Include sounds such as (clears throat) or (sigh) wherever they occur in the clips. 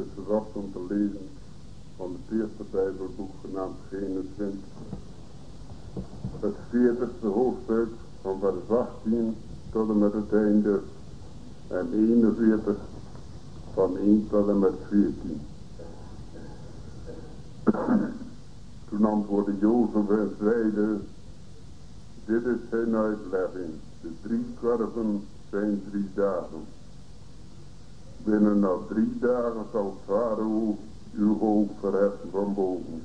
Is verwacht om te lezen van het eerste Bijbelboek genaamd Genesis. Het 40ste hoofdstuk van vers 18 tot en met het einde en 41 van 1 tot en met 14. (clears throat) Toen antwoordde Jozef en zeide, dit is zijn uitlegging. De drie korven zijn drie dagen. Binnen na drie dagen zal Farao uw hoofd verheffen van boven.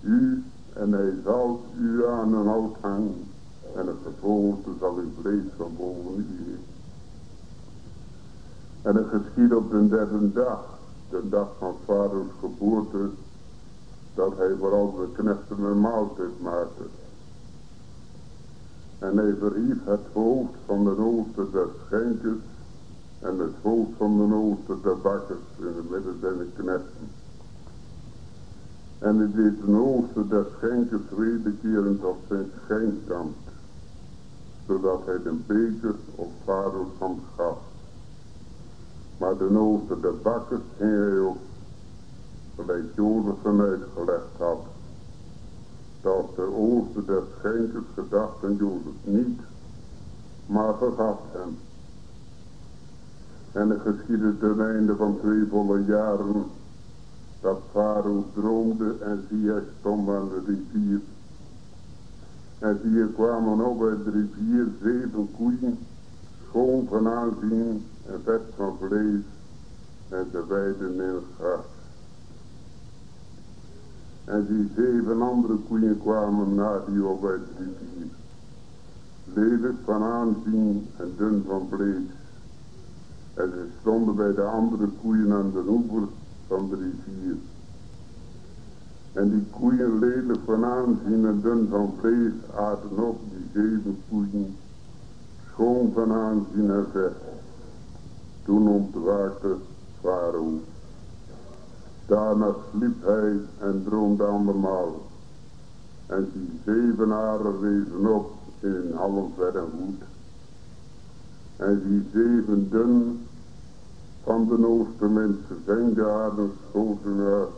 U en hij zal u aan een hout hangen en het vervolgde zal uw vlees van boven u. En het geschiet op de derde dag, de dag van vaders geboorte, dat hij vooral de knechten een maaltijd maakte. En hij verhief het hoofd van de ooster des schenkers en het hoofd van de ooster der bakkers in het midden zijn knechten. En hij deed de ooster des schenkers wederkerend op zijn schenkkant, zodat hij de beker op Faro's hand gaf. Maar de ooster der bakkers ging hij op, gelijk hem uitgelegd had dat de oosten des schenkers gedacht aan Jozef niet, maar vergaf hem. En het geschiedde ten einde van twee volle jaren, dat Farao droomde en zie stond aan de rivier. En zie er kwamen op uit de rivier zeven koeien, schoon van aanzien en vet van vlees, en ze weiden in het gras. En die zeven andere koeien kwamen na die op uit de rivier. Lelijk van aanzien en dun van vlees. En ze stonden bij de andere koeien aan de oever van de rivier. En die koeien lelijk van aanzien en dun van vlees aten op die zeven koeien. Schoon van aanzien en vet. Toen ontwaakte Farao. Daarna sliep hij en droomde andermaal. En die zeven aren rezen op in half en goed. En die zeven dun van de oostermensen zijn de adem schoten uit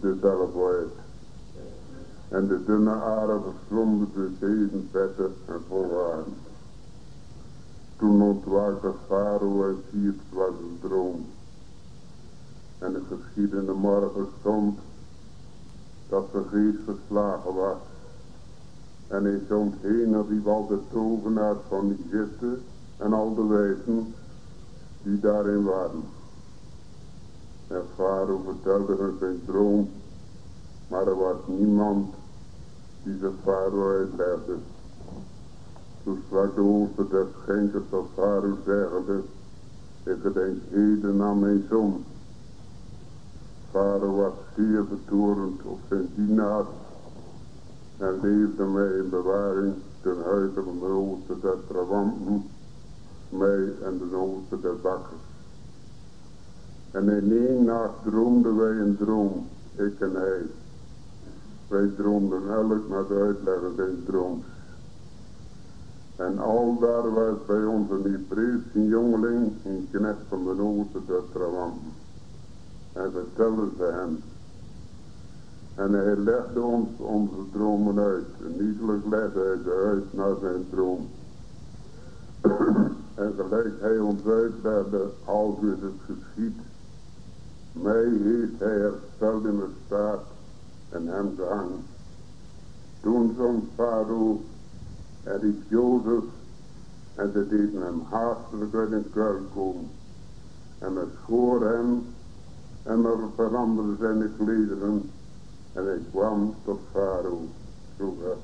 dezelfde uit. En de dunne verslonden de zeven vette en volwaarden. Toen ontwaakte Farao en zie het was een droom. En de geschiedende morgen stond dat de geest verslagen was. En hij zond heen en riep al de tovenaars van Egypte en al de wijzen die daarin waren. En Farao vertelde hun zijn droom, maar er was niemand die de Farao uitlegde. Toen sprak de hoofd des schenkers tot Farao zeggende, ik gedenk heden aan mijn zoon vader was zeer betorend op zijn dienaar en leefde mij in bewaring ten huize van de der trawanten, en de oosten der bakkers. En in één nacht droomden wij een droom, ik en hij. Wij droomden elk naar de uitlegger des drooms. En al daar was bij ons een Hebreeuws, een jongeling, een knecht van de oosten der trawanten en vertelde ze hem. En hij legde ons onze dromen uit. En nietelijk legde hij ze uit naar zijn droom. En gelijk hij ons uitlegde, als u het geschiet. Mij heeft hij hersteld in de staat en hem gehangen. Toen zond Farao en riep Jozef en ze deden hem haastelijk uit een kuil komen. En men schoor hem en er veranderde zijn klederen en hij kwam tot Farao vroeger.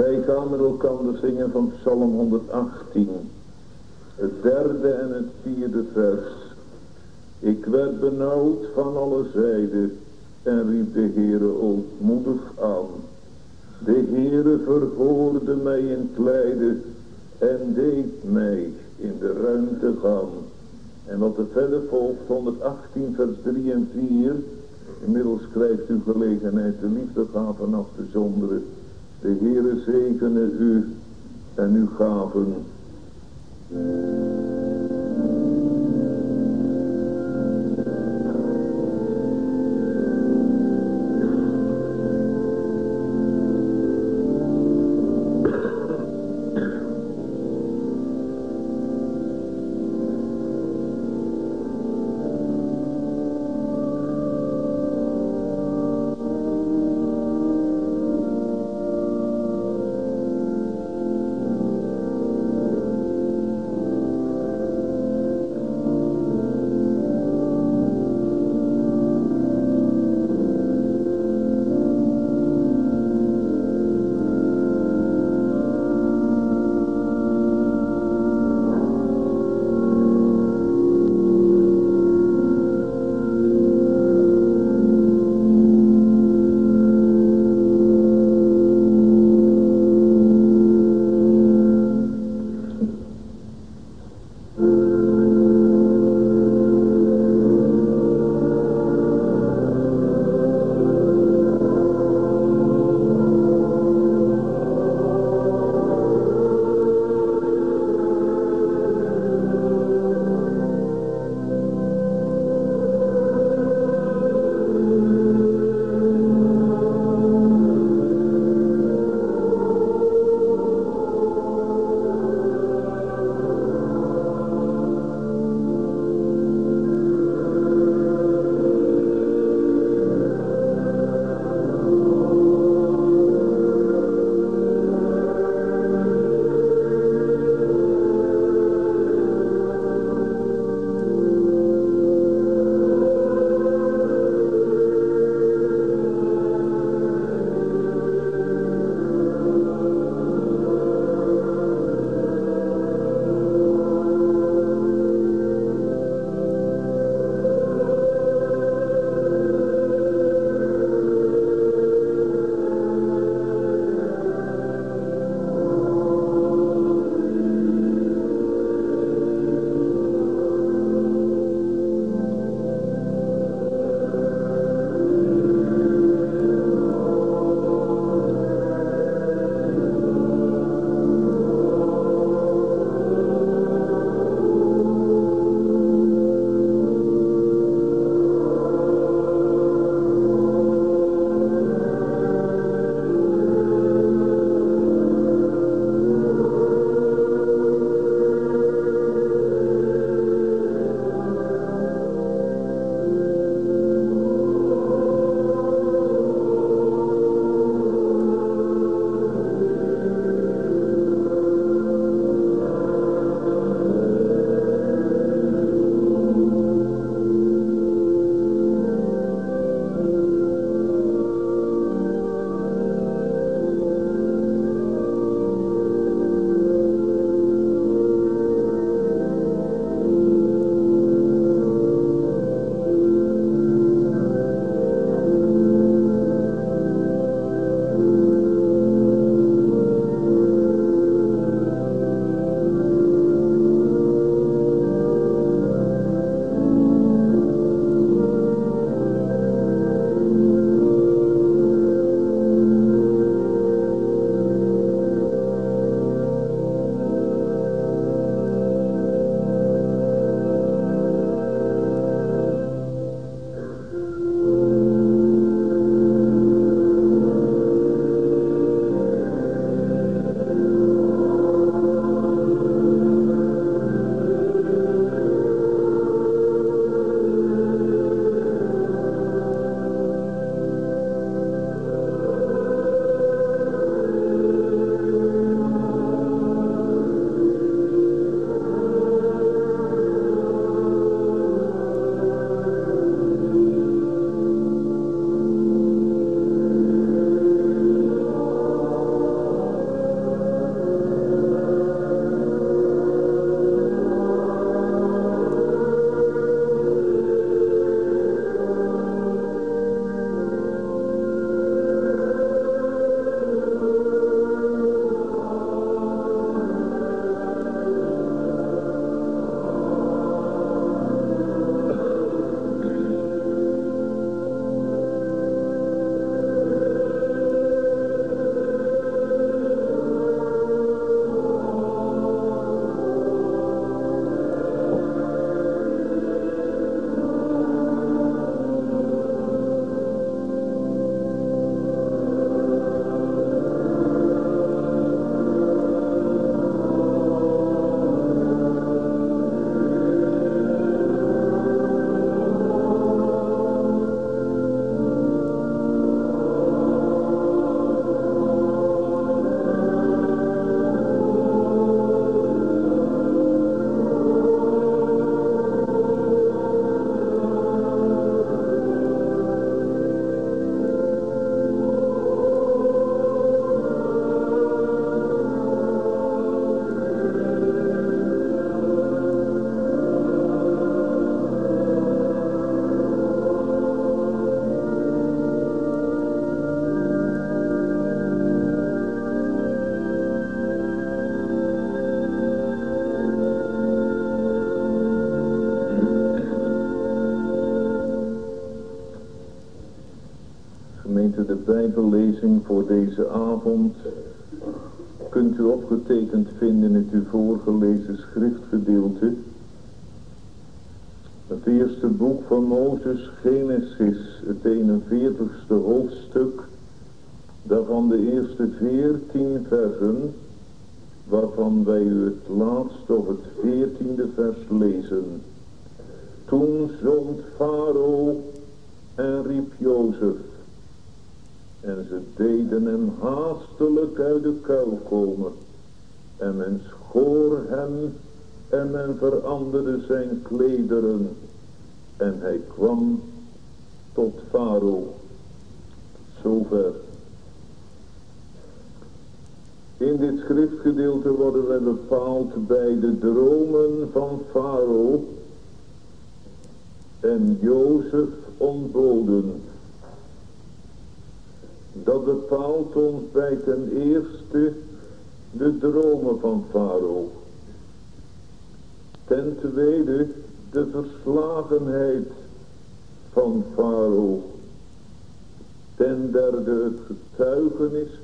Wij gaan met elkaar zingen van Psalm 118, het derde en het vierde vers. Ik werd benauwd van alle zijden en riep de Heere ootmoedig aan. De Heere vervoerde mij in kleiden en deed mij in de ruimte gaan. En wat er verder volgt, 118 vers 3 en 4. Inmiddels krijgt u gelegenheid de liefdegaven af te zonderen. De Heere zegene u en uw gaven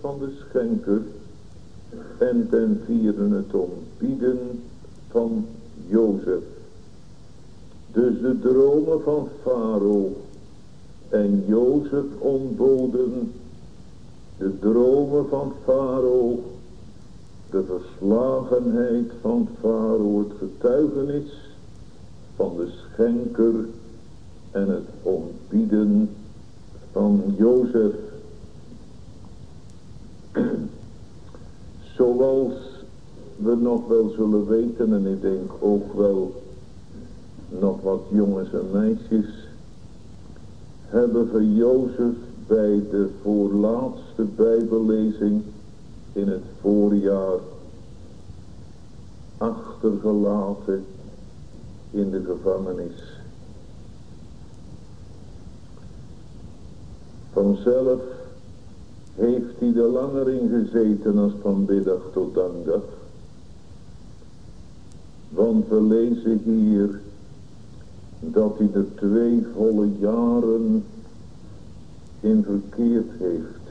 van de schenker. En ten vierde het ontbieden van Jozef. Dus de dromen van Farao en Jozef ontboden de dromen van Farao, de verslagenheid van Farao, het getuigenis van de schenker en het ontbieden van Jozef. Zoals we nog wel zullen weten en ik denk ook wel nog wat jongens en meisjes hebben voor Jozef bij de voorlaatste bijbellezing in het voorjaar achtergelaten in de gevangenis. Vanzelf heeft hij er langer in gezeten als van middag tot dankdag. Want we lezen hier dat hij er twee volle jaren in verkeerd heeft.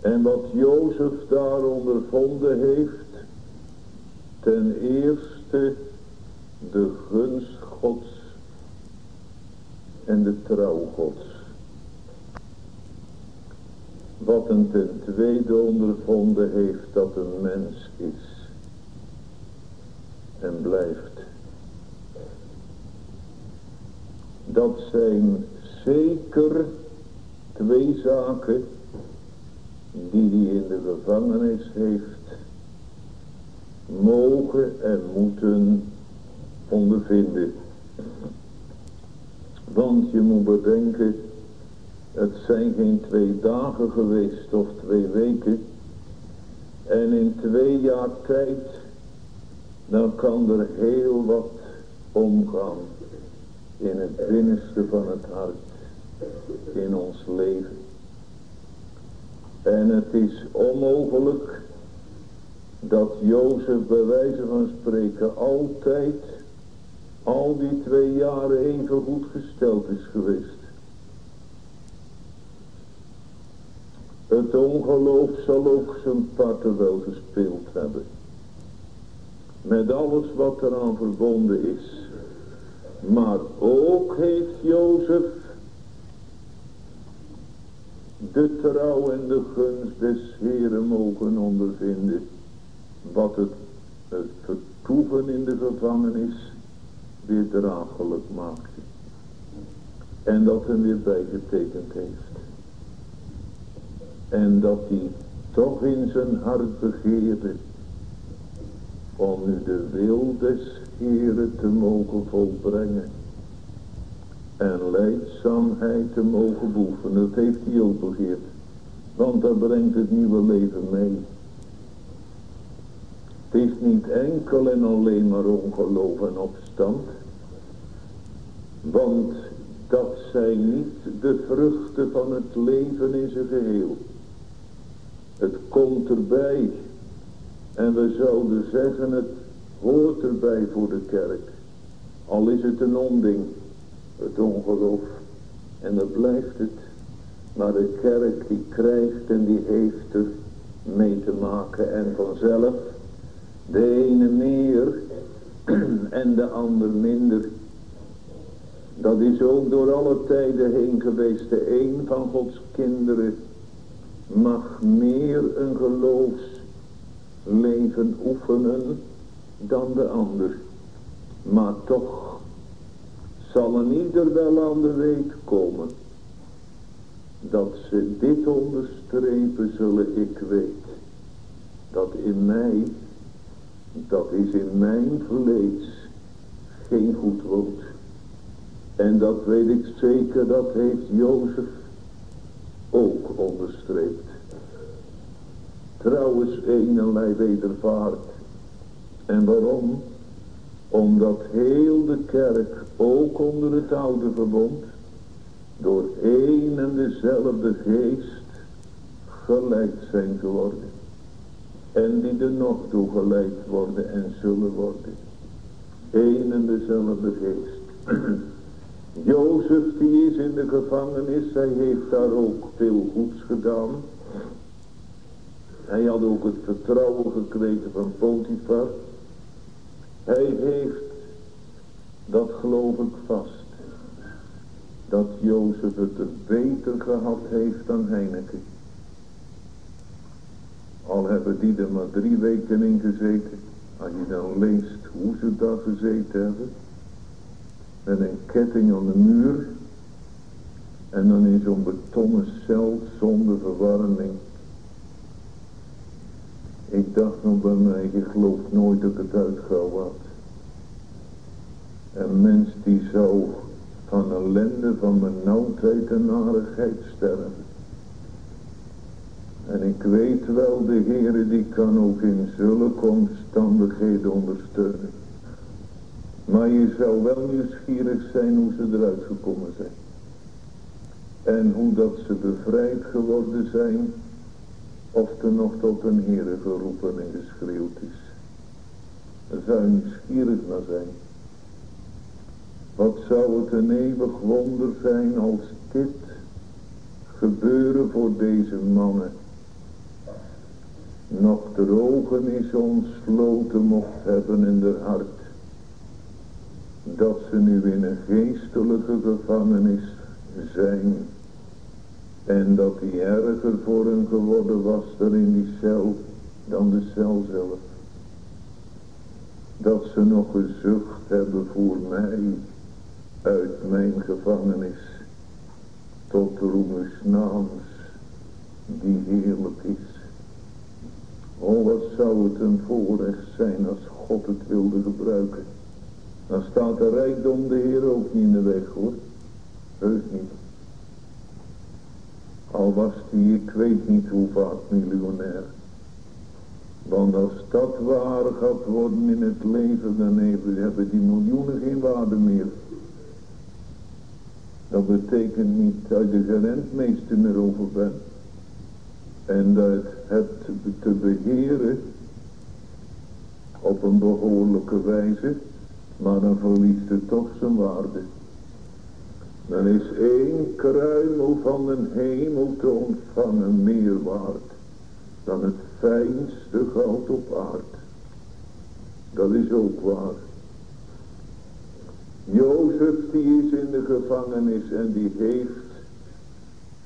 En wat Jozef daar ondervonden heeft, ten eerste de gunst gods en de trouw gods. Wat een ten tweede ondervonden heeft dat een mens is en blijft. Dat zijn zeker twee zaken die hij in de gevangenis heeft mogen en moeten ondervinden. Want je moet bedenken, het zijn geen twee dagen geweest of twee weken. En in twee jaar tijd dan kan er heel wat omgaan in het binnenste van het hart, in ons leven. En het is onmogelijk dat Jozef bij wijze van spreken altijd al die twee jaren even goed gesteld is geweest. Het ongeloof zal ook zijn parten wel gespeeld hebben met alles wat eraan verbonden is. Maar ook heeft Jozef de trouw en de gunst des Heren mogen ondervinden. Wat het, het vertoeven in de gevangenis weer draaglijk maakte. En dat hem weer bijgetekend heeft. En dat hij toch in zijn hart begeerde om nu de wil des Heeren te mogen volbrengen. En leidzaamheid te mogen beoefenen. Dat heeft hij ook begeerd. Want dat brengt het nieuwe leven mee. Het is niet enkel en alleen maar ongeloof en opstand. Want dat zijn niet de vruchten van het leven in zijn geheel. Het komt erbij en we zouden zeggen het hoort erbij voor de kerk. Al is het een onding, het ongeloof. En dan blijft het. Maar de kerk die krijgt en die heeft er mee te maken. En vanzelf de ene meer en de ander minder. Dat is ook door alle tijden heen geweest. De een van Gods kinderen mag meer een geloofsleven oefenen dan de ander. Maar toch zal een ieder wel aan de weet komen. Dat ze dit onderstrepen zullen, ik weet. Dat in mij, dat is in mijn vlees, geen goed woont. En dat weet ik zeker, dat heeft Jozef ook onderstreept. Trouwens, eenerlei wedervaart. En waarom? Omdat heel de kerk, ook onder het oude verbond, door één en dezelfde geest geleid zijn geworden. En die er nog toe geleid worden en zullen worden. Eén en dezelfde geest. (clears throat) Jozef die is in de gevangenis, hij heeft daar ook veel goeds gedaan. Hij had ook het vertrouwen gekregen van Potifar. Hij heeft, dat geloof ik vast, dat Jozef het er beter gehad heeft dan Heineken. Al hebben die er maar drie weken in gezeten. Als je dan leest hoe ze daar gezeten hebben. Met een ketting aan de muur. En dan in zo'n betonnen cel zonder verwarming. Ik dacht nog bij mij, je gelooft nooit dat ik het uitgauw had. Een mens die zou van ellende, van benauwdheid en narigheid sterven. En ik weet wel, de Heere die kan ook in zulke omstandigheden ondersteunen. Maar je zou wel nieuwsgierig zijn hoe ze eruit gekomen zijn. En hoe dat ze bevrijd geworden zijn. Of er nog tot een Heere geroepen en geschreeuwd is. Daar zou je nieuwsgierig naar zijn. Wat zou het een eeuwig wonder zijn als dit gebeuren voor deze mannen. Nog de ogen is ontsloten mocht hebben in de hart. Dat ze nu in een geestelijke gevangenis zijn. En dat die erger voor hen geworden was dan in die cel dan de cel zelf. Dat ze nog gezucht hebben voor mij uit mijn gevangenis tot roemers naams die heerlijk is. Oh, wat zou het een voorrecht zijn als God het wilde gebruiken. Dan staat de rijkdom de Heer ook niet in de weg hoor. Heus niet. Al was die, ik weet niet hoe vaak miljonair. Want als dat waar gaat worden in het leven, dan hebben die miljoenen geen waarde meer. Dat betekent niet dat je de rentmeester meer over bent. En dat het te beheren op een behoorlijke wijze. Maar dan verliest het toch zijn waarde. Dan is één kruimel van de hemel te ontvangen meer waard dan het fijnste goud op aard. Dat is ook waar. Jozef die is in de gevangenis en die heeft,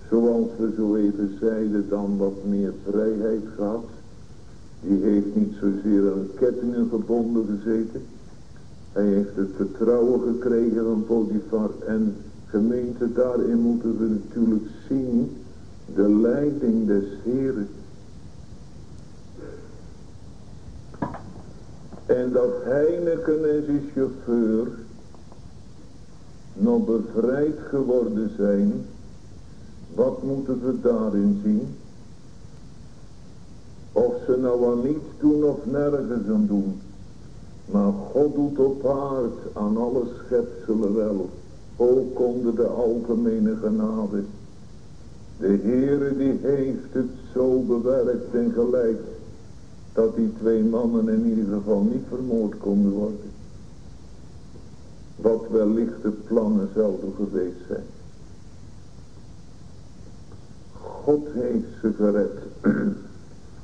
zoals we zo even zeiden, dan wat meer vrijheid gehad. Die heeft niet zozeer aan kettingen gebonden gezeten. Hij heeft het vertrouwen gekregen van Potifar en gemeente, daarin moeten we natuurlijk zien de leiding des Heren. En dat Heineken en zijn chauffeur nog bevrijd geworden zijn, wat moeten we daarin zien? Of ze nou aan niets doen of nergens aan doen. Maar God doet op aard aan alle schepselen wel. Ook onder de algemene genade. De Heere die heeft het zo bewerkt en geleid. Dat die twee mannen in ieder geval niet vermoord konden worden wat wellicht de plannen zouden geweest zijn. God heeft ze gered. (clears throat)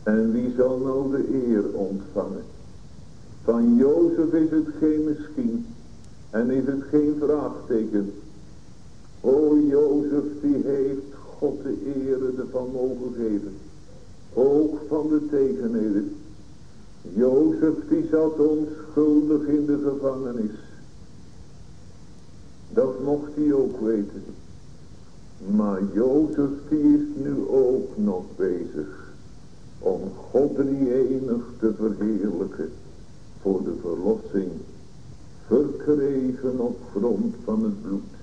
en wie zal nou de eer ontvangen? Van Jozef is het geen misschien. En is het geen vraagteken. O Jozef die heeft God de ere ervan mogen geven. Ook van de tegenheden. Jozef die zat onschuldig in de gevangenis. Dat mocht hij ook weten. Maar Jozef die is nu ook nog bezig om God die enig te verheerlijken voor de verlossing, verkregen op grond van het bloed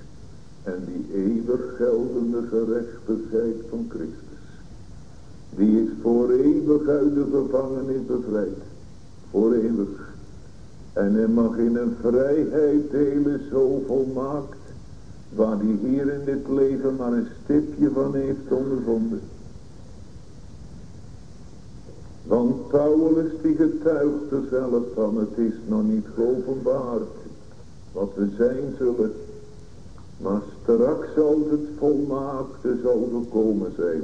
en die eeuwig geldende gerechtigheid van Christus. Die is voor eeuwig uit de gevangenis bevrijd, voor eeuwig. En hij mag in een vrijheid delen zo volmaakt, waar hij hier in dit leven maar een stipje van heeft ondervonden. Want Paulus die getuigt er zelf van, het is nog niet geopenbaard wat we zijn zullen. Maar straks als het volmaakte zal gekomen zijn,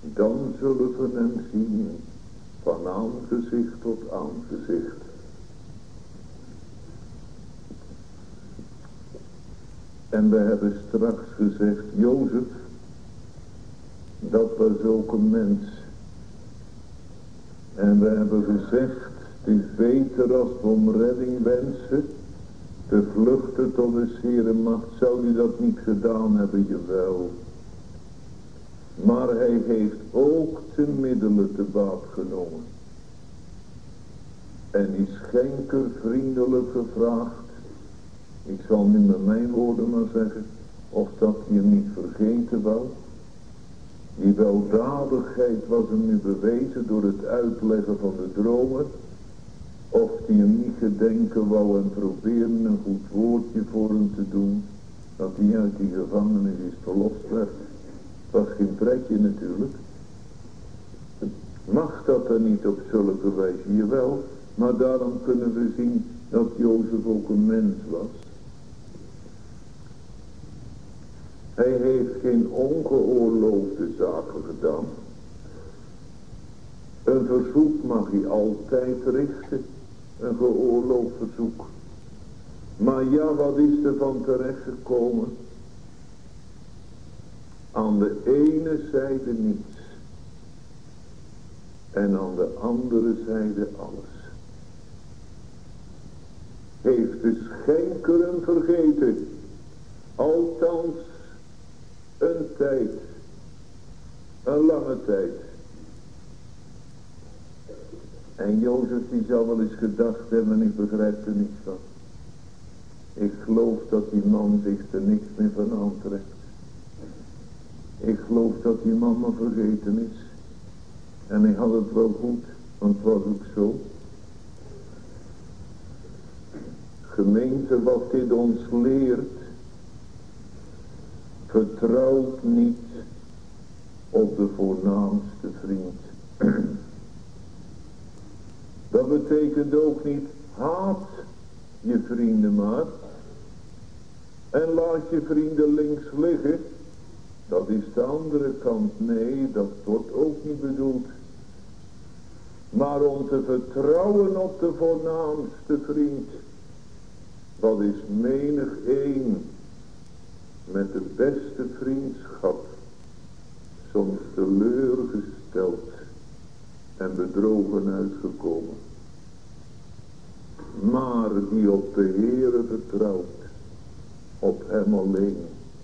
dan zullen we hem zien van aangezicht tot aangezicht. En we hebben straks gezegd, Jozef, dat was ook een mens en we hebben gezegd, het is beter om redding wensen, te vluchten tot de Heere macht. Zou u dat niet gedaan hebben, jawel. Maar hij heeft ook de middelen te baat genomen. En die schenker vriendelijk gevraagd. Ik zal nu met mijn woorden maar zeggen. Of dat hem niet vergeten wou. Die weldadigheid was hem nu bewezen door het uitleggen van de dromen. Of die hem niet gedenken wou en proberen een goed woordje voor hem te doen. Dat hij uit die gevangenis is verlost werd. Het was geen pretje natuurlijk. Mag dat er niet op zulke wijze? Jawel, maar daarom kunnen we zien dat Jozef ook een mens was. Hij heeft geen ongeoorloofde zaken gedaan. Een verzoek mag hij altijd richten. Een geoorloofd verzoek. Maar ja, wat is er van terecht gekomen? Aan de ene zijde niets. En aan de andere zijde alles. Heeft de schenker hem vergeten. Althans een tijd. Een lange tijd. En Jozef die zou wel eens gedacht hebben, ik begrijp er niets van. Ik geloof dat die man zich er niks meer van aantrekt. Ik geloof dat die man maar vergeten is. En hij had het wel goed, want het was ook zo. Gemeente, wat dit ons leert, Vertrouwt niet op de voornaamste vriend. (clears throat) Dat betekent ook niet haat je vrienden maar. En laat je vrienden links liggen. Dat is de andere kant. Nee, dat wordt ook niet bedoeld. Maar om te vertrouwen op de voornaamste vriend. Wat is menig een met de beste vriendschap soms teleurgesteld en bedrogen uitgekomen. Maar die op de Heere vertrouwt, op hem alleen,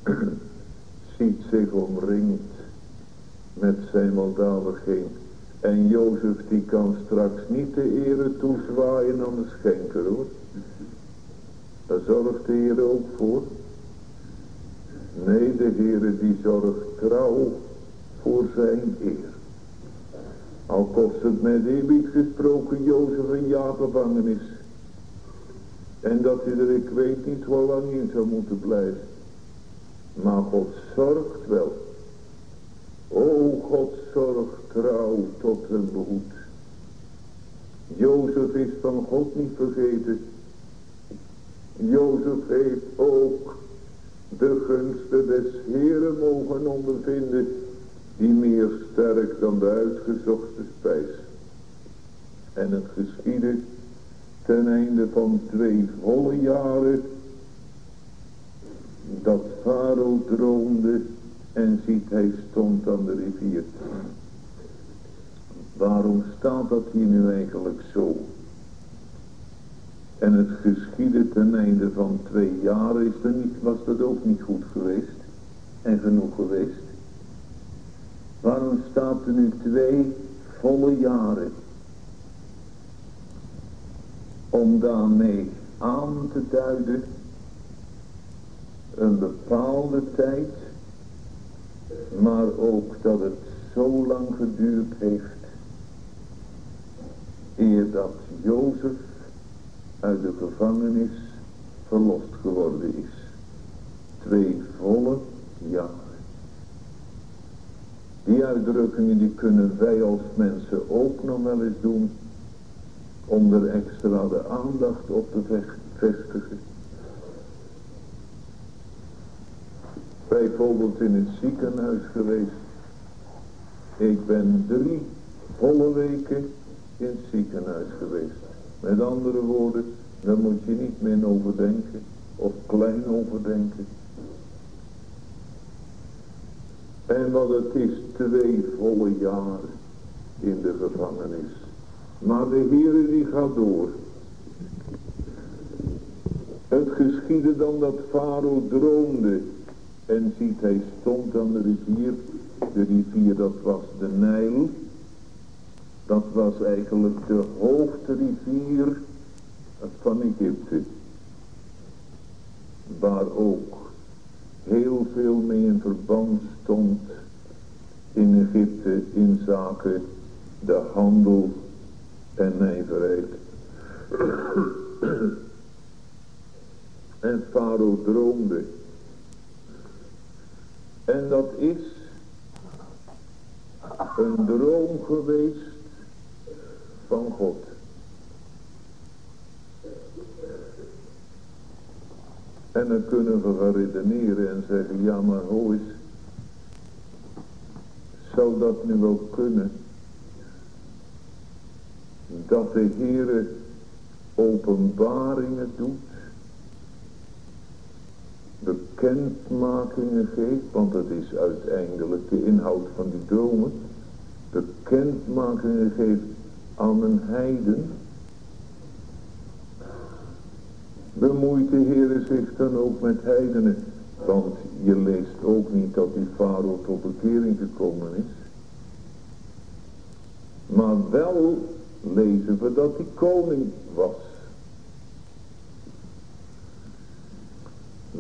(clears throat) ziet zich omringd met zijn weldadigheid. En Jozef die kan straks niet de ere toezwaaien aan de schenker hoor. Daar zorgt de Heer ook voor. Nee, de Heere die zorgt trouw voor zijn eer. Al kost het met eerbied gesproken Jozef een jaar gevangenis. En dat hij er ik weet niet hoe lang in zou moeten blijven. Maar God zorgt wel. O God zorgt trouw tot hun behoed. Jozef is van God niet vergeten. Jozef heeft ook de gunsten des Heren mogen ondervinden. die meer sterk dan de uitgezochte spijs. En het geschiedde ten einde van twee volle jaren dat Farao droomde en ziet hij stond aan de rivier. Waarom staat dat hier nu eigenlijk zo? En het geschiedde ten einde van twee jaren, is er niet, was dat ook niet goed geweest? En genoeg geweest? Waarom staat er nu twee volle jaren? Om daarmee aan te duiden een bepaalde tijd, maar ook dat het zo lang geduurd heeft, eer dat Jozef uit de gevangenis verlost geworden is. Twee volle jaren. Die uitdrukkingen die kunnen wij als mensen ook nog wel eens doen om er extra de aandacht op te vestigen. Bijvoorbeeld in het ziekenhuis geweest. Ik ben drie volle weken in het ziekenhuis geweest. Met andere woorden, daar moet je niet meer over denken. Of klein over denken. En wat het is, twee volle jaren in de gevangenis. Maar de Heere die gaat door. Het geschiedde dan dat Farao droomde. En ziet hij stond aan de rivier. De rivier dat was de Nijl. Dat was eigenlijk de hoofdrivier van Egypte. Waar ook heel veel mee in verband stond in Egypte in zaken de handel en nijverheid. (clears throat) en Farao droomde. En dat is een droom geweest van God. En dan kunnen we gaan redeneren en zeggen, ja maar hoe is, zou dat nu wel kunnen? Dat de Heere openbaringen doet, bekendmakingen geeft, want dat is uiteindelijk de inhoud van die dromen, bekendmakingen geeft aan een heiden, bemoeit de Heer zich dan ook met heidenen. Want je leest ook niet dat die farao tot bekering gekomen is. Maar wel lezen we dat hij koning was.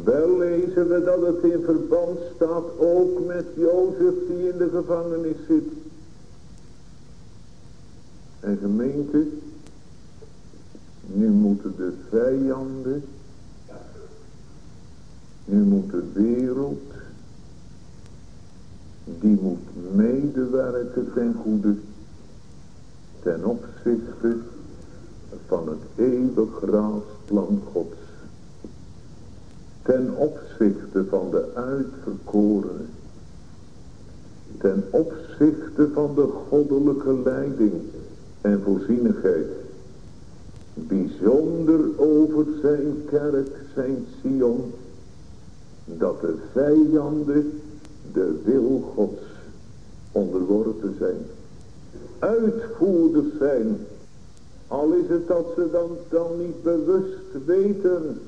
Wel lezen we dat het in verband staat ook met Jozef die in de gevangenis zit. En gemeente, nu moeten de vijanden, nu moet de wereld, die moet medewerken ten goede, ten opzichte van het eeuwig raasplan Gods. Ten opzichte van de uitverkorenen. Ten opzichte van de goddelijke leiding en voorzienigheid. Bijzonder over zijn kerk, zijn Sion, dat de vijanden de wil gods onderworpen zijn. Uitvoerders zijn, al is het dat ze dan, dan niet bewust weten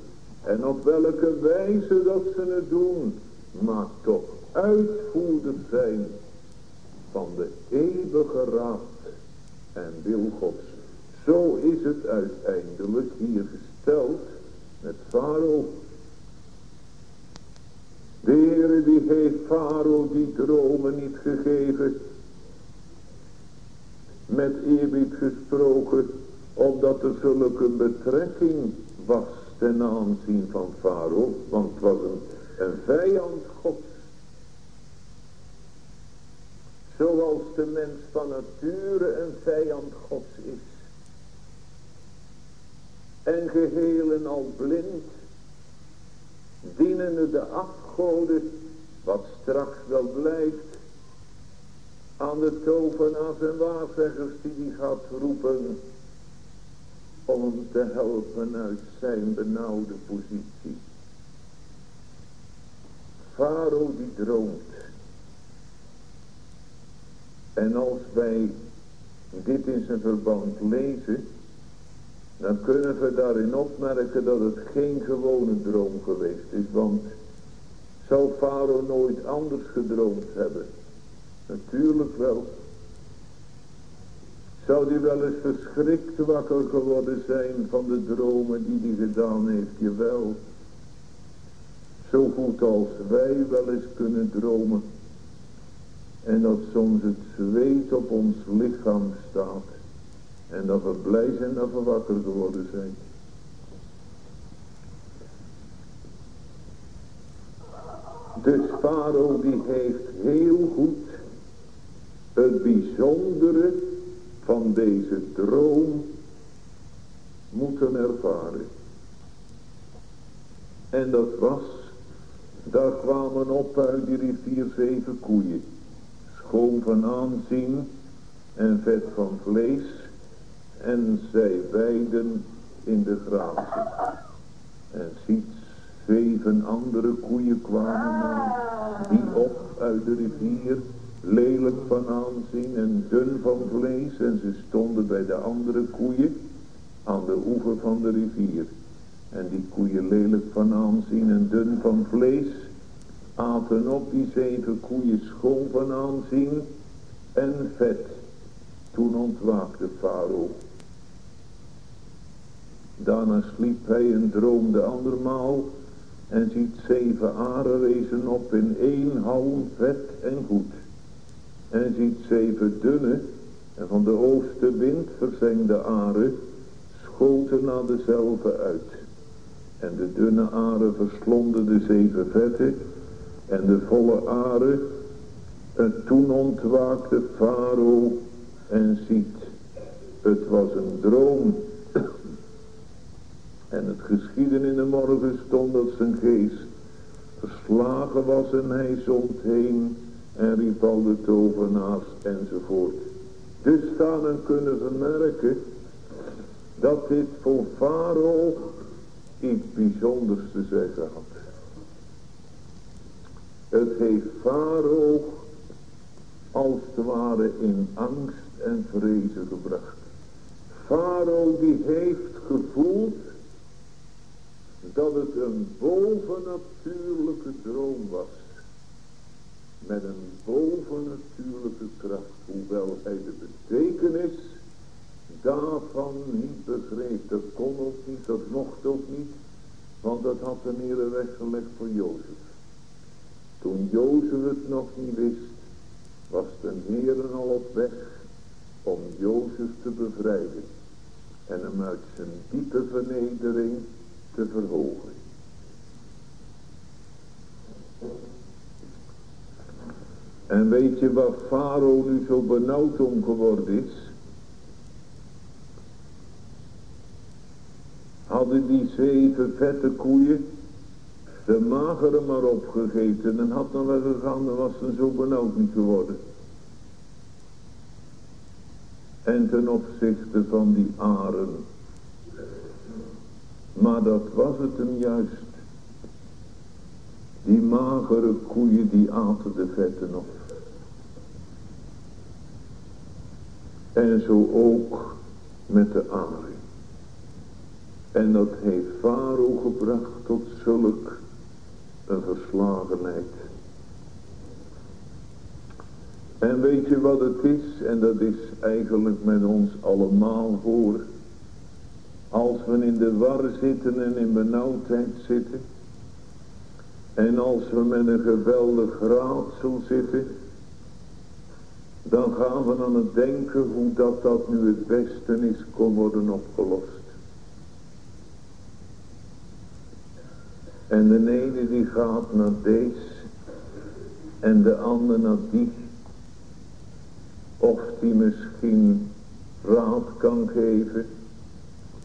en op welke wijze dat ze het doen, maar toch uitvoerders zijn van de eeuwige raad en wil Gods. Zo is het uiteindelijk hier gesteld met Farao. De Heere die heeft Farao die dromen niet gegeven. Met eerbied gesproken. Opdat er zulke betrekking was ten aanzien van Farao. Want het was een, een vijand Gods. Zoals de mens van nature een vijand gods is. En geheel en al blind. Dienende de afgoden. Wat straks wel blijkt. aan de tovenaars en waarzeggers die die gaat roepen om te helpen uit zijn benauwde positie. Farao die droomt. En als wij dit in zijn verband lezen, dan kunnen we daarin opmerken dat het geen gewone droom geweest is, want zou Farao nooit anders gedroomd hebben? Natuurlijk wel. Zou hij wel eens verschrikt wakker geworden zijn van de dromen die hij gedaan heeft? Jawel. Zo goed als wij wel eens kunnen dromen. En dat soms het zweet op ons lichaam staat. En dat we blij zijn dat we wakker geworden zijn. Dus Farao die heeft heel goed het bijzondere van deze droom moeten ervaren. En dat was, daar kwamen op uit die rivier zeven koeien, schoon van aanzien en vet van vlees, en zij weiden in de grazen. En ziet, zeven andere koeien kwamen die op uit de rivier, lelijk van aanzien en dun van vlees. En ze stonden bij de andere koeien aan de oever van de rivier. En die koeien lelijk van aanzien en dun van vlees aten op die zeven koeien schoon van aanzien en vet. Toen ontwaakte Farao. Daarna sliep hij en droomde andermaal en ziet zeven arenwezen op in één halm vet en goed. En ziet zeven dunne en van de oostenwind verzengde aren schoten naar dezelfde uit. En de dunne aren verslonden de zeven vette en de volle aren. En toen ontwaakte Farao en ziet, het was een droom. En het geschieden in de morgen stond dat zijn geest verslagen was en hij zond heen en riep al de tovenaars enzovoort. Dus dan kunnen we merken dat dit voor Farao iets bijzonders te zeggen had. Het heeft Farao als het ware in angst en vrezen gebracht. Farao die heeft gevoeld dat het een bovennatuurlijke droom was. Met een bovennatuurlijke kracht, hoewel hij de betekenis daarvan niet begreep. Dat kon ook niet, dat mocht ook niet, want dat had de Heer weggelegd voor Jozef. Toen Jozef het nog niet wist, was de Heer al op weg om Jozef te bevrijden en hem uit zijn diepe vernedering te verhogen. En weet je wat Farao nu zo benauwd om geworden is? Hadden die zeven vette koeien de magere maar opgegeten en had dan wel gegaan, dan was ze zo benauwd niet geworden. En ten opzichte van die aren maar dat was het hem juist. Die magere koeien die aten de vetten op. En zo ook met de aring. En dat heeft Farao gebracht tot zulk verslagenheid. En weet je wat het is? En dat is eigenlijk met ons allemaal voor. Als we in de war zitten en in benauwdheid zitten. En als we met een geweldig raadsel zitten. Dan gaan we aan het denken hoe dat dat nu het beste is kon worden opgelost. En de ene die gaat naar deze. En de ander naar die. Of die misschien raad kan geven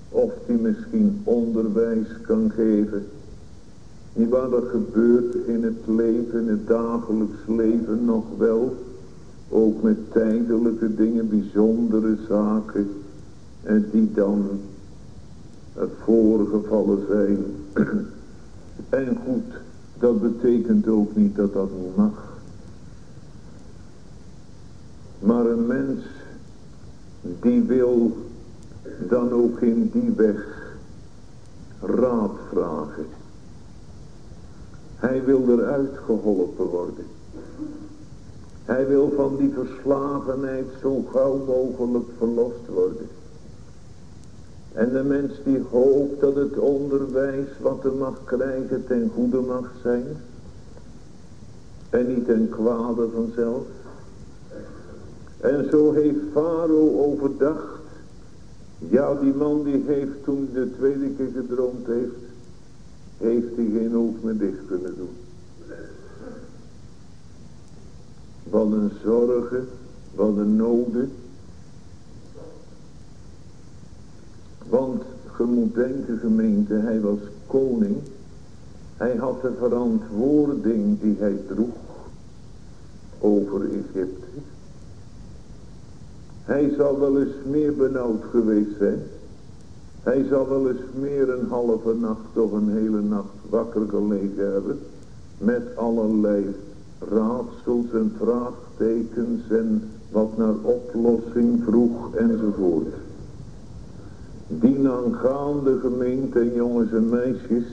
of die misschien onderwijs kan geven. Niet waar dat gebeurt in het leven, in het dagelijks leven nog wel. Ook met tijdelijke dingen, bijzondere zaken. En die dan voorgevallen zijn. (clears throat) en goed, dat betekent ook niet dat dat niet mag. Maar een mens die wil dan ook in die weg raad vragen. Hij wil eruit geholpen worden. Hij wil van die verslagenheid zo gauw mogelijk verlost worden. En de mens die hoopt dat het onderwijs wat hij mag krijgen ten goede mag zijn. En niet ten kwade vanzelf. En zo heeft Farao overdacht. Ja, die man die heeft toen de tweede keer gedroomd heeft. Heeft hij geen oog meer dicht kunnen doen. Wat een zorgen. Wat een noden. Want je moet denken gemeente, hij was koning. Hij had de verantwoording die hij droeg over Egypte. Hij zal wel eens meer benauwd geweest zijn. Hij zal wel eens meer een halve nacht of een hele nacht wakker gelegen hebben. Met allerlei raadsels en vraagtekens en wat naar oplossing vroeg enzovoort. Die aangaande gemeente en jongens en meisjes,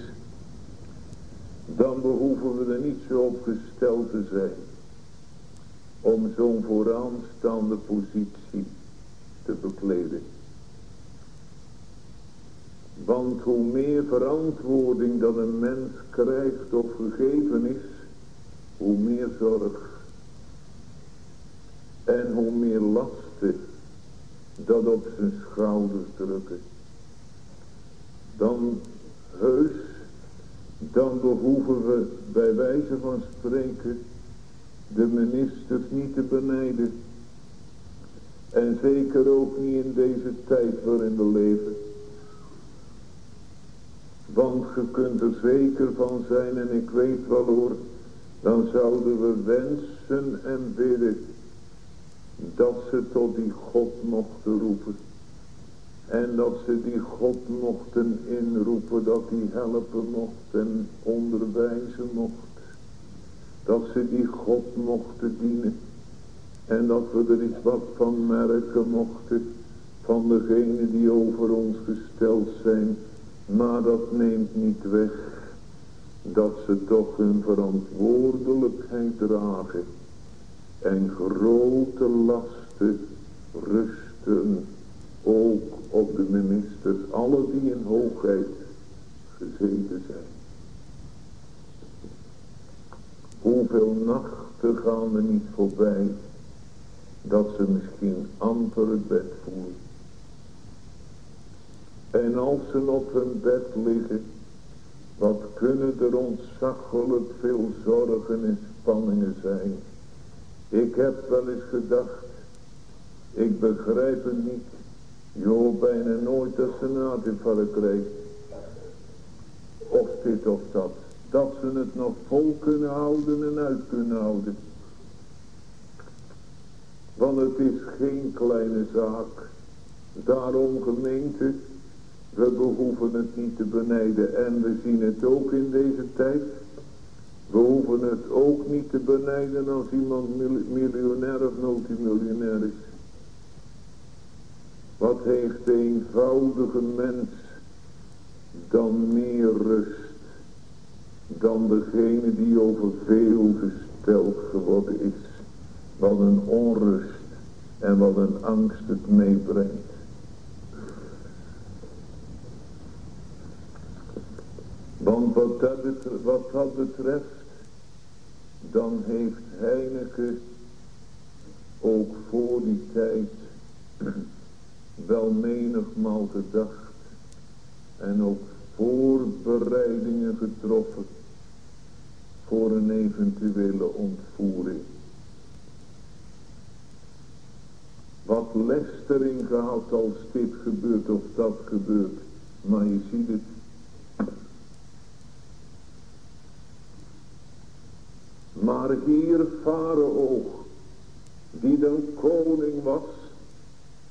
dan behoeven we er niet zo op gesteld te zijn om zo'n vooraanstaande positie te bekleden. Want hoe meer verantwoording dat een mens krijgt of gegeven is, hoe meer zorg en hoe meer lasten dat op zijn schouders drukken. Dan heus, dan behoeven we bij wijze van spreken de ministers niet te benijden. En zeker ook niet in deze tijd waarin we leven. Want je kunt er zeker van zijn en ik weet wel hoor. Dan zouden we wensen en bidden. Dat ze tot die God mochten roepen. En dat ze die God mochten inroepen. Dat die helpen mocht en onderwijzen mocht dat ze die God mochten dienen. En dat we er iets wat van merken mochten van degene die over ons gesteld zijn. Maar dat neemt niet weg dat ze toch hun verantwoordelijkheid dragen. En grote lasten rusten ook op de ministers, alle die in hoogheid gezeten zijn. Hoeveel nachten gaan er niet voorbij dat ze misschien amper het bed voelen. En als ze op hun bed liggen, wat kunnen er ontzaglijk veel zorgen en spanningen zijn. Ik heb wel eens gedacht, ik begrijp het niet. Je hoort bijna nooit dat ze nadenvallen krijgt. Of dit of dat dat ze het nog vol kunnen houden en uit kunnen houden. Want het is geen kleine zaak. Daarom gemeente, we behoeven het niet te benijden. En we zien het ook in deze tijd. We hoeven het ook niet te benijden als iemand miljonair of multimiljonair is. Wat heeft de eenvoudige mens dan meer rust dan degene die over veel gesteld geworden is. Wat een onrust en wat een angst het meebrengt. Want wat dat, betreft, wat dan heeft Heineke ook voor die tijd (clears throat) wel menigmaal gedacht en ook voorbereidingen getroffen voor een eventuele ontvoering. Wat lestering gehad als dit gebeurt of dat gebeurt. Maar je ziet het. Maar hier Farao die dan koning was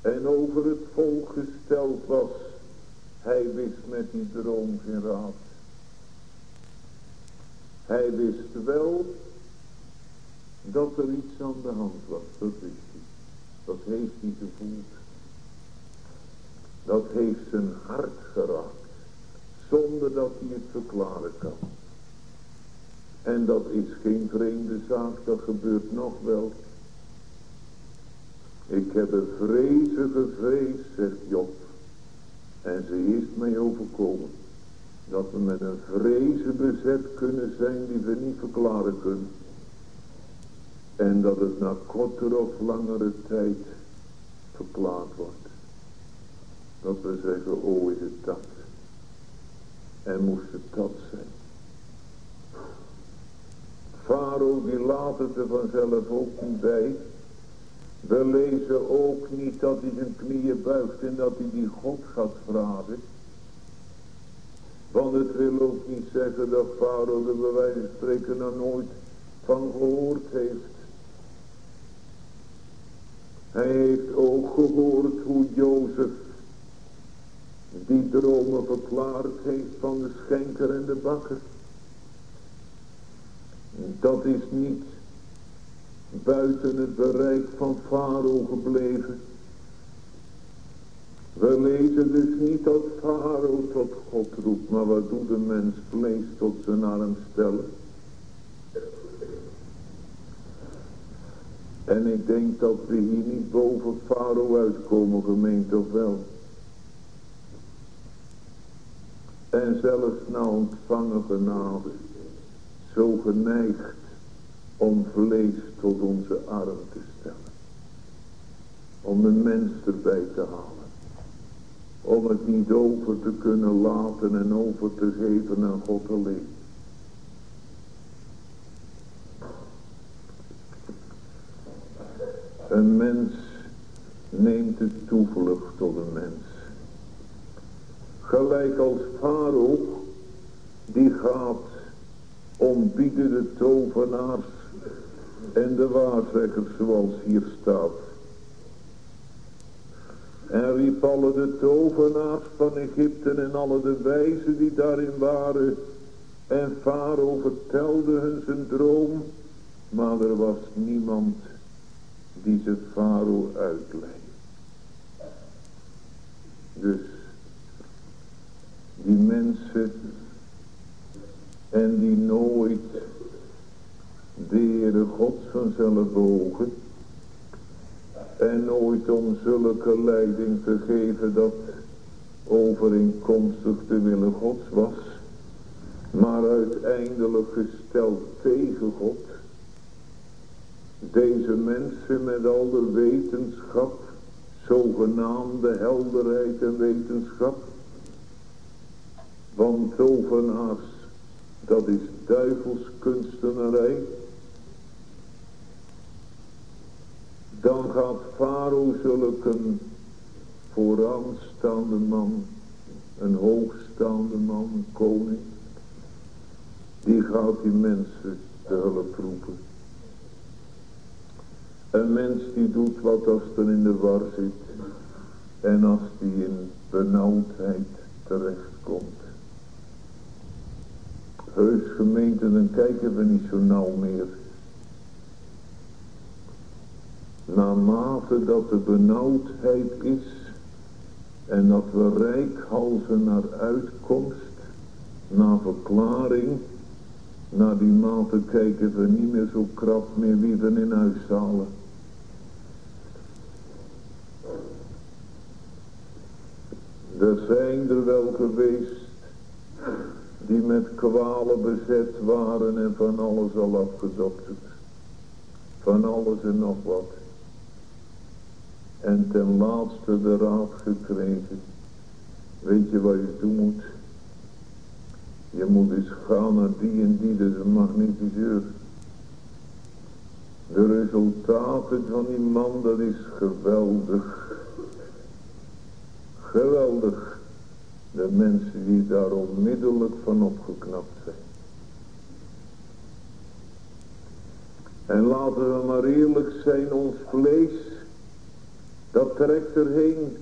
en over het volk gesteld was, hij wist met die droom geen raad. Hij wist wel dat er iets aan de hand was, dat wist hij. Dat heeft hij gevoeld. Dat heeft zijn hart geraakt, zonder dat hij het verklaren kan. En dat is geen vreemde zaak, dat gebeurt nog wel. Ik heb een vreselijke vrees, zegt Job. En ze is mij overkomen. Dat we met een vrezen bezet kunnen zijn die we niet verklaren kunnen. En dat het na kortere of langere tijd verklaard wordt. Dat we zeggen, oh is het dat. En moest het dat zijn. Farao die laat het er vanzelf ook niet bij. We lezen ook niet dat hij zijn knieën buigt en dat hij die God gaat vragen. Want het wil ook niet zeggen dat Farao er bij wijze van spreken nog nooit van gehoord heeft. Hij heeft ook gehoord hoe Jozef die dromen verklaard heeft van de schenker en de bakker. Dat is niet buiten het bereik van Farao gebleven. We lezen dus niet dat Farao tot God roept, maar wat doet de mens vlees tot zijn arm stellen? En ik denk dat we hier niet boven Farao uitkomen, gemeente, of wel? En zelfs na ontvangen genade, zo geneigd om vlees tot onze arm te stellen. Om de mens erbij te halen. Om het niet over te kunnen laten en over te geven aan God alleen. Een mens neemt de toevlucht tot een mens. Gelijk als Farao, die gaat ontbieden de tovenaars en de waarzeggers zoals hier staat. En riep alle de tovenaars van Egypte en alle de wijzen die daarin waren. En Farao vertelde hun zijn droom, maar er was niemand die ze Farao uitleidde. Dus die mensen en die nooit de Heere God vanzelf bogen en nooit om zulke leiding te geven dat overeenkomstig de willen Gods was, maar uiteindelijk gesteld tegen God. Deze mensen met al de wetenschap, zogenaamde helderheid en wetenschap, want tovenaars, dat is duivelskunstenarij. Dan gaat Farao zulke vooraanstaande man, een hoogstaande man, een koning, die gaat die mensen te hulp roepen. Een mens die doet wat als er in de war zit en als die in benauwdheid terechtkomt. Heus gemeente, dan kijken we niet zo nauw meer. Naarmate dat de benauwdheid is en dat we rijkhalzen naar uitkomst, naar verklaring, naar die mate kijken we niet meer zo krap meer wie we in huis halen. Er zijn er wel geweest die met kwalen bezet waren en van alles al afgedokterd. Van alles en nog wat. En ten laatste de raad gekregen. Weet je wat je doen moet? Je moet eens gaan naar die en die, dat is een magnetiseur. De resultaten van die man, dat is geweldig. Geweldig. De mensen die daar onmiddellijk van opgeknapt zijn. En laten we maar eerlijk zijn, ons vlees, dat trekt erheen.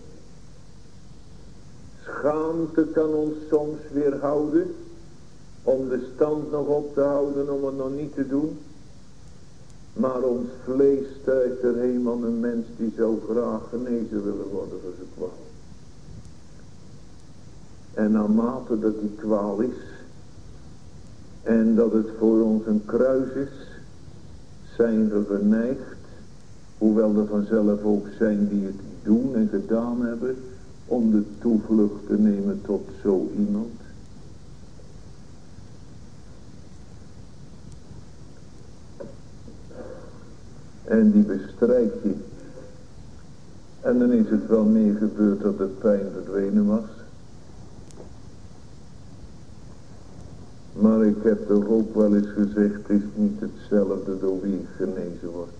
Schaamte kan ons soms weerhouden om de stand nog op te houden, om het nog niet te doen. Maar ons vlees stijgt erheen van een mens die zo graag genezen willen worden voor zijn kwaal. En naarmate dat die kwaal is, en dat het voor ons een kruis is, zijn we geneigd, hoewel er vanzelf ook zijn die het doen en gedaan hebben, om de toevlucht te nemen tot zo iemand. En die bestrijdt je. En dan is het wel meer gebeurd dat de pijn verdwenen was. Maar ik heb toch ook wel eens gezegd, het is niet hetzelfde door wie ik genezen word.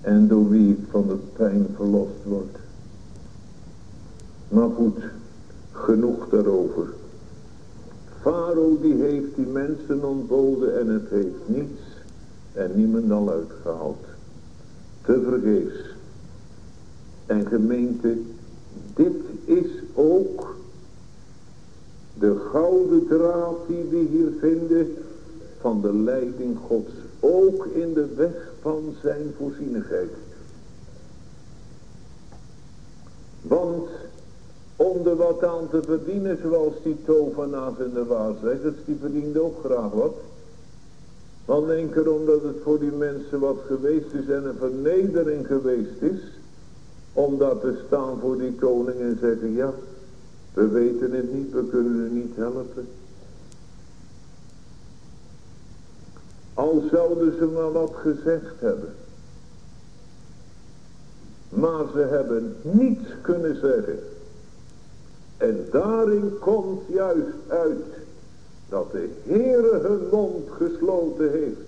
En door wie ik van de pijn verlost word. Maar goed, genoeg daarover. Farao die heeft die mensen ontboden en het heeft niets en niemand al uitgehaald. Te vergeefs. En gemeente, dit is ook de gouden draad die we hier vinden van de leiding gods. Ook in de weg van zijn voorzienigheid. Want om er wat aan te verdienen zoals die tovenaars en de waarzeggers, die verdienden ook graag wat. Want keer omdat het voor die mensen wat geweest is en een vernedering geweest is. Om daar te staan voor die koning en zeggen, ja, we weten het niet, we kunnen u niet helpen. Al zouden ze maar wat gezegd hebben. Maar ze hebben niets kunnen zeggen. En daarin komt juist uit dat de Heere hun mond gesloten heeft.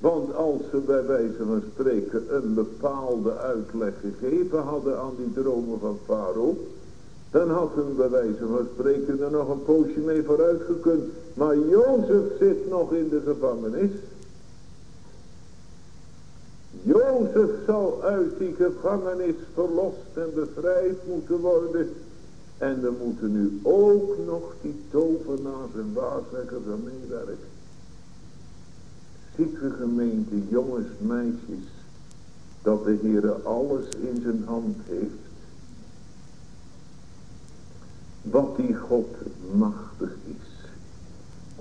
Want als ze bij wijze van spreken een bepaalde uitleg gegeven hadden aan die dromen van Farao, dan had hun bij wijze van spreken er nog een poosje mee vooruit gekund. Maar Jozef zit nog in de gevangenis. Jozef zal uit die gevangenis verlost en bevrijd moeten worden. En er moeten nu ook nog die tovenaars en waarzeggers aan meewerken. Zieke gemeente, jongens, meisjes, dat de Heere alles in zijn hand heeft. Wat die God machtig is.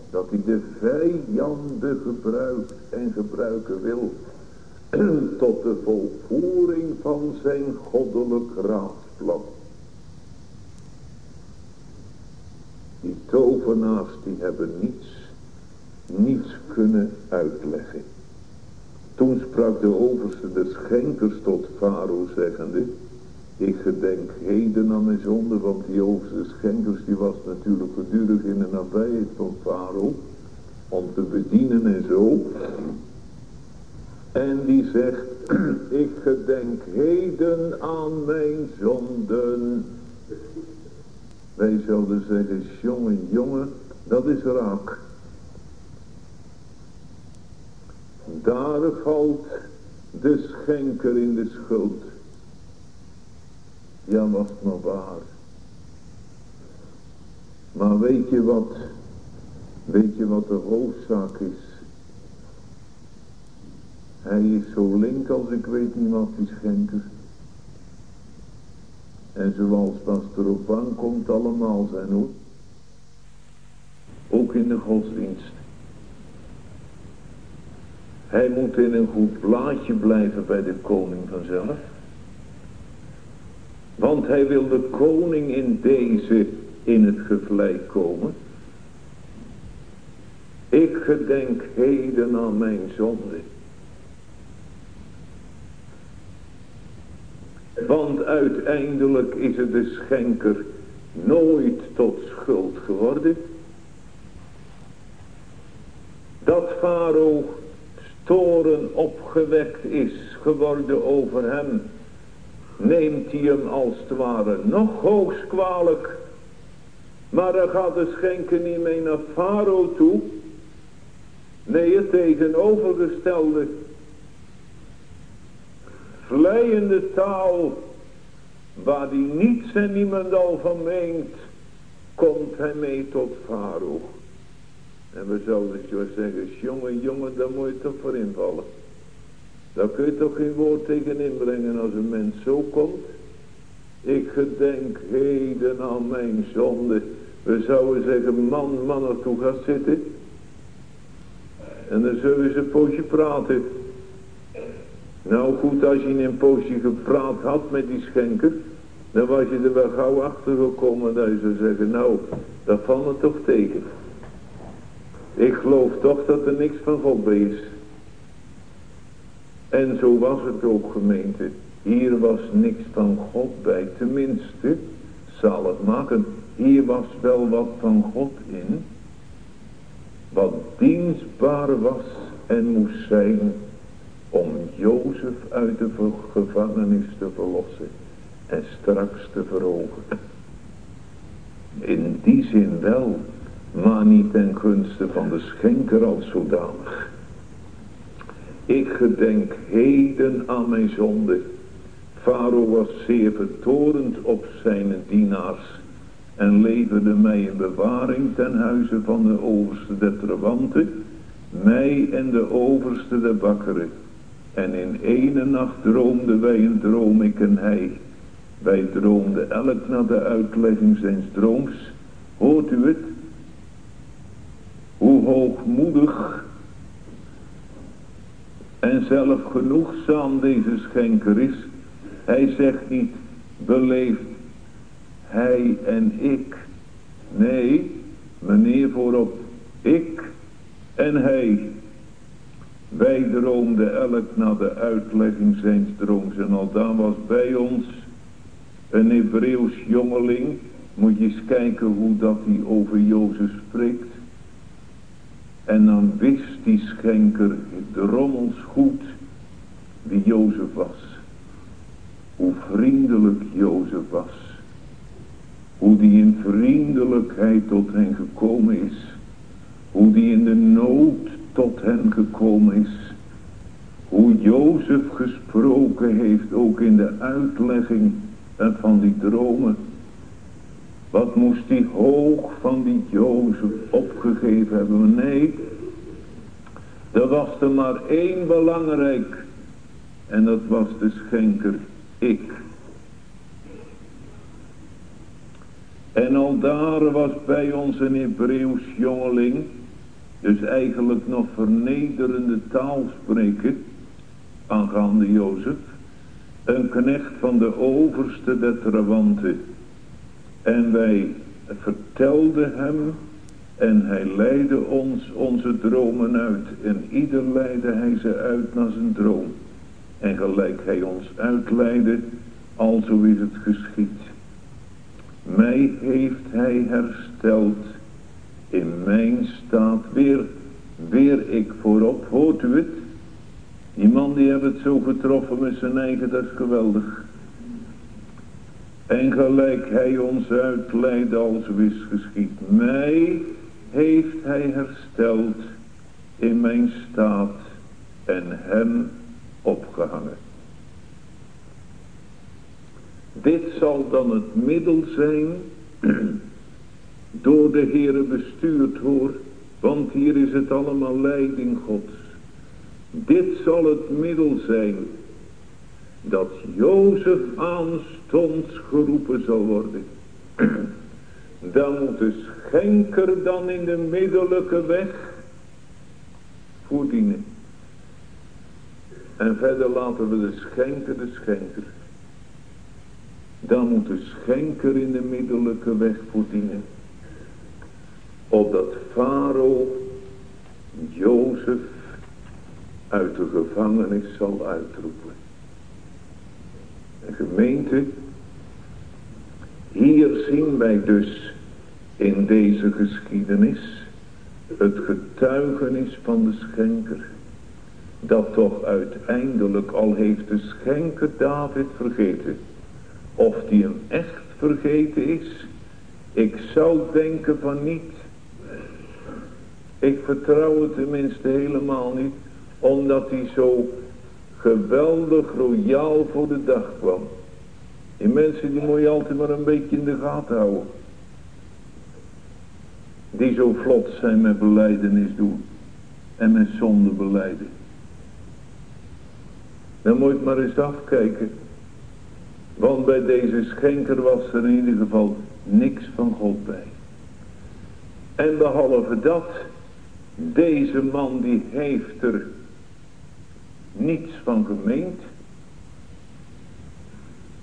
Dat hij de vijanden gebruikt en gebruiken wil. (clears throat) Tot de volvoering van zijn goddelijk raadsplan. Die tovenaars die hebben niets, niets kunnen uitleggen. Toen sprak de overste de schenkers tot Farao zeggende, ik gedenk heden aan mijn zonde, want die overste schenkers die was natuurlijk gedurig in de nabijheid van Farao, om te bedienen en zo. En die zegt, (clears throat) ik gedenk heden aan mijn zonden. Wij zouden zeggen, jongen, jongen, dat is raak. Daar valt de schenker in de schuld. Ja, was maar waar. Maar weet je wat, weet je wat de hoofdzaak is? Hij is zo link als ik weet niet wat die schenker. En zoals pas erop aankomt allemaal zijn hoor. Ook in de godsdienst. Hij moet in een goed plaatje blijven bij de koning vanzelf. Want hij wil de koning in deze in het gevlei komen. Ik gedenk heden aan mijn zonde. Want uiteindelijk is het de schenker nooit tot schuld geworden. Dat Farao toren opgewekt is geworden over hem, neemt hij hem als het ware nog hoogst kwalijk. Maar dan gaat de schenker niet mee naar Farao toe, Nee, het tegenovergestelde. Vleiende taal, waar die niets en niemand al van meent, komt hij mee tot Farao. En we zouden zo zeggen, jongen, jongen, daar moet je toch voor invallen. Daar kun je toch geen woord tegen inbrengen als een mens zo komt. Ik gedenk heden aan mijn zonde. We zouden zeggen, man, man naartoe gaat zitten. En dan zullen eens een poosje praten. Nou goed, als je een poosje gepraat had met die schenker, dan was je er wel gauw achter gekomen dat je zou zeggen, nou, dat valt me toch tegen. Ik geloof toch dat er niks van God is. En zo was het ook gemeente. Hier was niks van God bij, tenminste, zal het maken. Hier was wel wat van God in, wat dienstbaar was en moest zijn om Jozef uit de gevangenis te verlossen en straks te veroveren. In die zin wel, maar niet ten gunste van de schenker als zodanig. Ik gedenk heden aan mijn zonde. Farao was zeer vertorend op zijn dienaars en leverde mij in bewaring ten huize van de overste der trawanten, mij en de overste der bakkeren. En in ene nacht droomden wij een droom, ik en hij. Wij droomden elk naar de uitlegging zijn drooms. Hoort u het? Hoe hoogmoedig en zelfgenoegzaam deze schenker is. Hij zegt niet, beleefd hij en ik. Nee, meneer voorop, ik en hij. Wij droomden elk naar de uitlegging zijn drooms. En al daar was bij ons een Hebreeuws jongeling. Moet je eens kijken hoe dat hij over Jozef spreekt. En dan wist die schenker drommels goed wie Jozef was. Hoe vriendelijk Jozef was. Hoe die in vriendelijkheid tot hen gekomen is. Hoe die in de nood tot hen gekomen is. Hoe Jozef gesproken heeft ook in de uitlegging van die dromen. Wat moest die hoog van die Jozef opgegeven hebben? Nee, er was er maar één belangrijk. En dat was de schenker, ik. En al daar was bij ons een Hebreeuws jongeling, dus eigenlijk nog vernederende taal spreken, aangaande Jozef, een knecht van de overste der trawanten. En wij vertelden hem en hij leidde ons onze dromen uit. En ieder leidde hij ze uit naar zijn droom. En gelijk hij ons uitleidde, alzo is het geschied. Mij heeft hij hersteld in mijn staat weer, weer ik voorop. Hoort u het? Die man die heeft het zo getroffen met zijn eigen, dat is geweldig. En gelijk hij ons uitleidde als is geschied. Mij heeft hij hersteld in mijn staat en hem opgehangen. Dit zal dan het middel zijn (clears throat) door de Heere bestuurd hoor, want hier is het allemaal leiding Gods. Dit zal het middel zijn dat Jozef aanstonds geroepen zal worden. (clears throat) Dan moet de schenker dan in de middelijke weg voedienen. En verder laten we de schenker de schenker. Dan moet de schenker in de middelijke weg voedienen. Opdat Farao Jozef uit de gevangenis zal uitroepen. En gemeente, hier zien wij dus in deze geschiedenis het getuigenis van de schenker. Dat toch uiteindelijk al heeft de schenker David vergeten. Of die hem echt vergeten is. Ik zou denken van niet. Ik vertrouw het tenminste helemaal niet, omdat hij zo geweldig royaal voor de dag kwam. Die mensen die moet je altijd maar een beetje in de gaten houden. Die zo vlot zijn met beleidenis doen. En met zonde beleiden. Dan moet je maar eens afkijken. Want bij deze schenker was er in ieder geval niks van God bij. En behalve dat, deze man die heeft er niets van gemeend.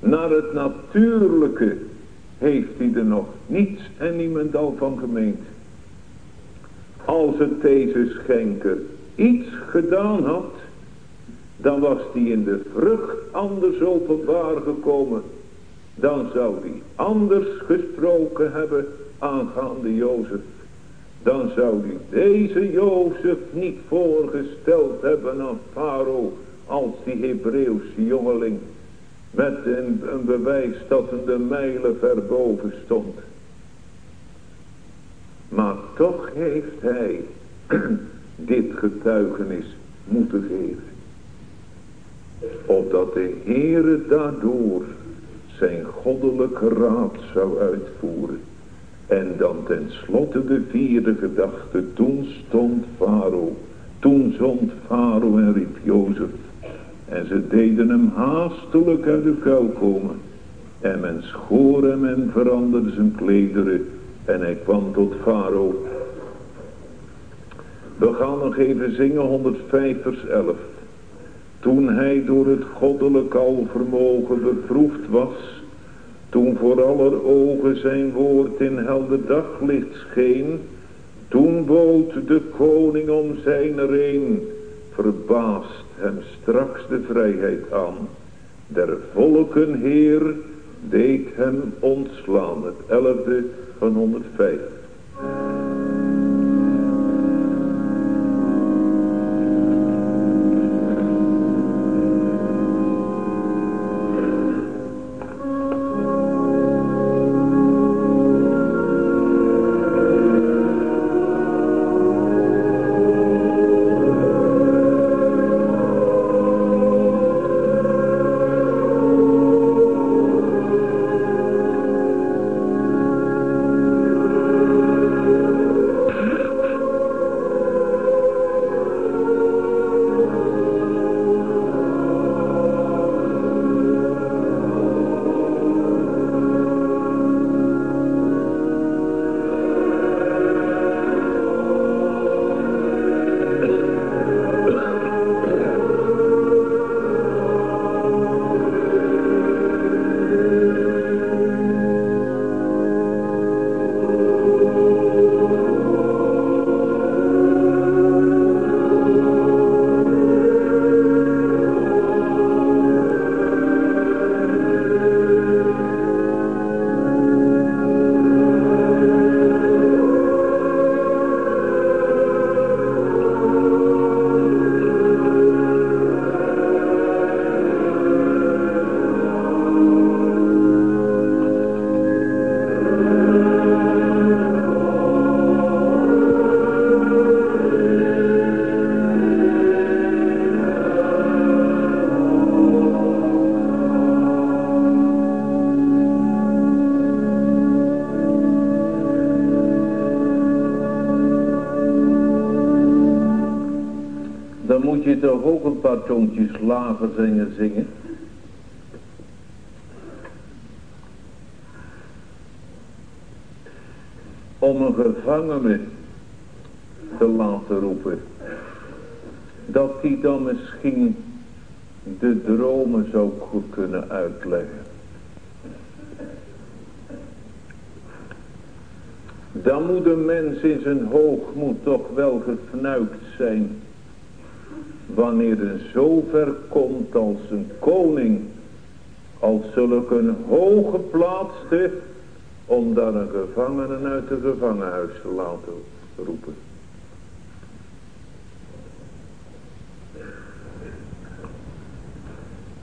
Naar het natuurlijke heeft hij er nog niets en niemand al van gemeend. Als het deze schenker iets gedaan had, dan was die in de vrucht anders openbaar gekomen. Dan zou die anders gesproken hebben aangaande Jozef. Dan zou die deze Jozef niet voorgesteld hebben aan Farao als die Hebreeuwse jongeling. Met een, bewijs dat een de mijlen ver boven stond. Maar toch heeft hij (clears throat) dit getuigenis moeten geven. Opdat de Heere daardoor zijn goddelijke raad zou uitvoeren. En dan tenslotte de vierde gedachte. Toen stond Farao. Toen zond Farao en riep Jozef. En ze deden hem haastelijk uit de kuil komen. En men schoor hem en veranderde zijn klederen. En hij kwam tot Farao. We gaan nog even zingen 105 vers 11. Toen hij door het goddelijk alvermogen beproefd was. Toen voor aller ogen zijn woord in helder daglicht scheen. Toen bood de koning om zijn reen. Verbaasd hem straks de vrijheid aan. Der volken heer deed hem ontslaan. Het elfde van 105. Lager zingen zingen. Om een gevangene te laten roepen. Dat die dan misschien de dromen zou goed kunnen uitleggen. Dan moet een mens in zijn hoogmoed toch wel gefnuikt zijn wanneer een zover komt als een koning, als zulke een hoge plaatste, om daar een gevangene uit het gevangenhuis te laten roepen.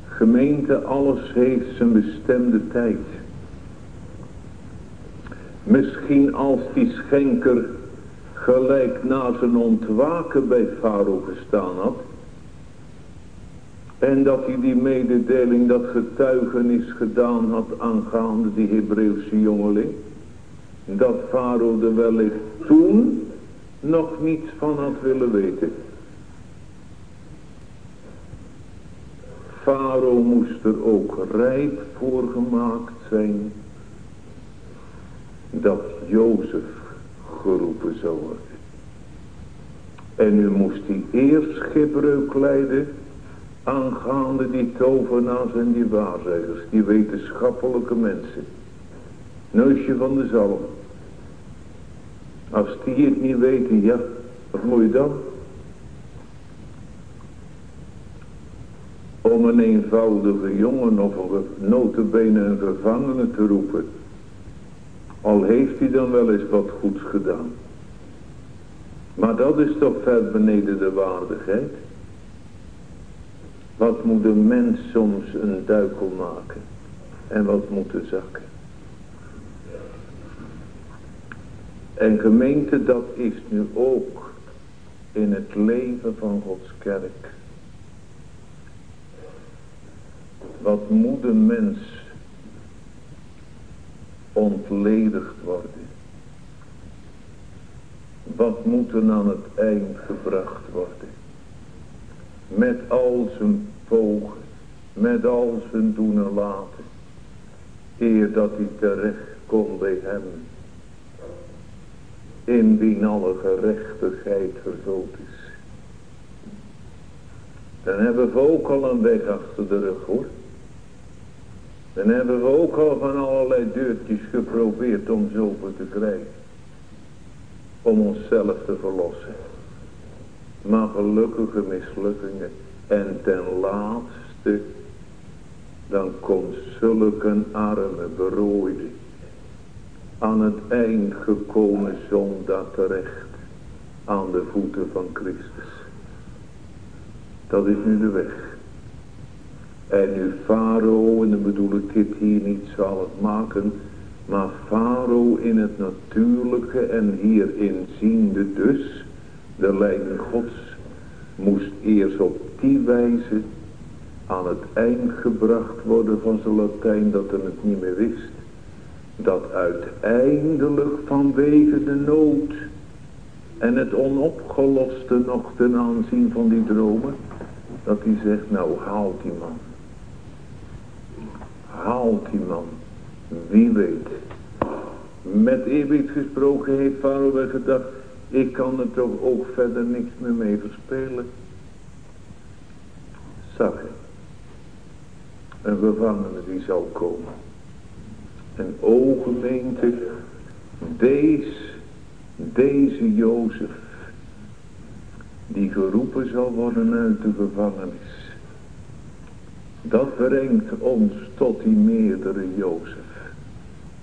Gemeente, alles heeft zijn bestemde tijd. Misschien als die schenker gelijk na zijn ontwaken bij Farao gestaan had. En dat hij die mededeling, dat getuigenis gedaan had aangaande die Hebreeuwse jongeling. Dat Farao er wellicht toen nog niets van had willen weten. Farao moest er ook rijp voor gemaakt zijn dat Jozef geroepen zou worden. En nu moest hij eerst schipbreuk leiden aangaande die tovenaars en die waarzeggers, die wetenschappelijke mensen. Neusje van de zalm. Als die het niet weten, ja, wat moet je dan? Om een eenvoudige jongen of een notabene een gevangene te roepen. Al heeft hij dan wel eens wat goeds gedaan. Maar dat is toch ver beneden de waardigheid. Wat moet een mens soms een duikel maken? En wat moet de zakken? En gemeente, dat is nu ook in het leven van Gods kerk. Wat moet een mens ontledigd worden? Wat moet er aan het eind gebracht worden? Met al zijn pogen, met al zijn doen en laten. Eer dat hij terecht komt bij hem in wie alle gerechtigheid vervuld is. Dan hebben we ook al een weg achter de rug hoor. Dan hebben we ook al van allerlei deurtjes geprobeerd om zoveel te krijgen. Om onszelf te verlossen. Maar gelukkige mislukkingen. En ten laatste. Dan komt zulke arme berooide aan het eind gekomen zondaar terecht aan de voeten van Christus. Dat is nu de weg. En nu Farao, en dan bedoel ik dit hier niet zal het maken, maar Farao in het natuurlijke en hierin ziende dus, de leiding gods, moest eerst op die wijze aan het eind gebracht worden van zijn Latijn dat hij het niet meer wist dat uiteindelijk vanwege de nood en het onopgeloste nog ten aanzien van die dromen, dat hij zegt, nou haalt die man. Haalt die man. Wie weet. Met eerbied gesproken heeft Farao gedacht, ik kan er toch ook verder niks meer mee verspelen. Zag hij. Een gevangene die zal komen. En o gemeente, deze, deze Jozef, die geroepen zal worden uit de gevangenis. Dat brengt ons tot die meerdere Jozef,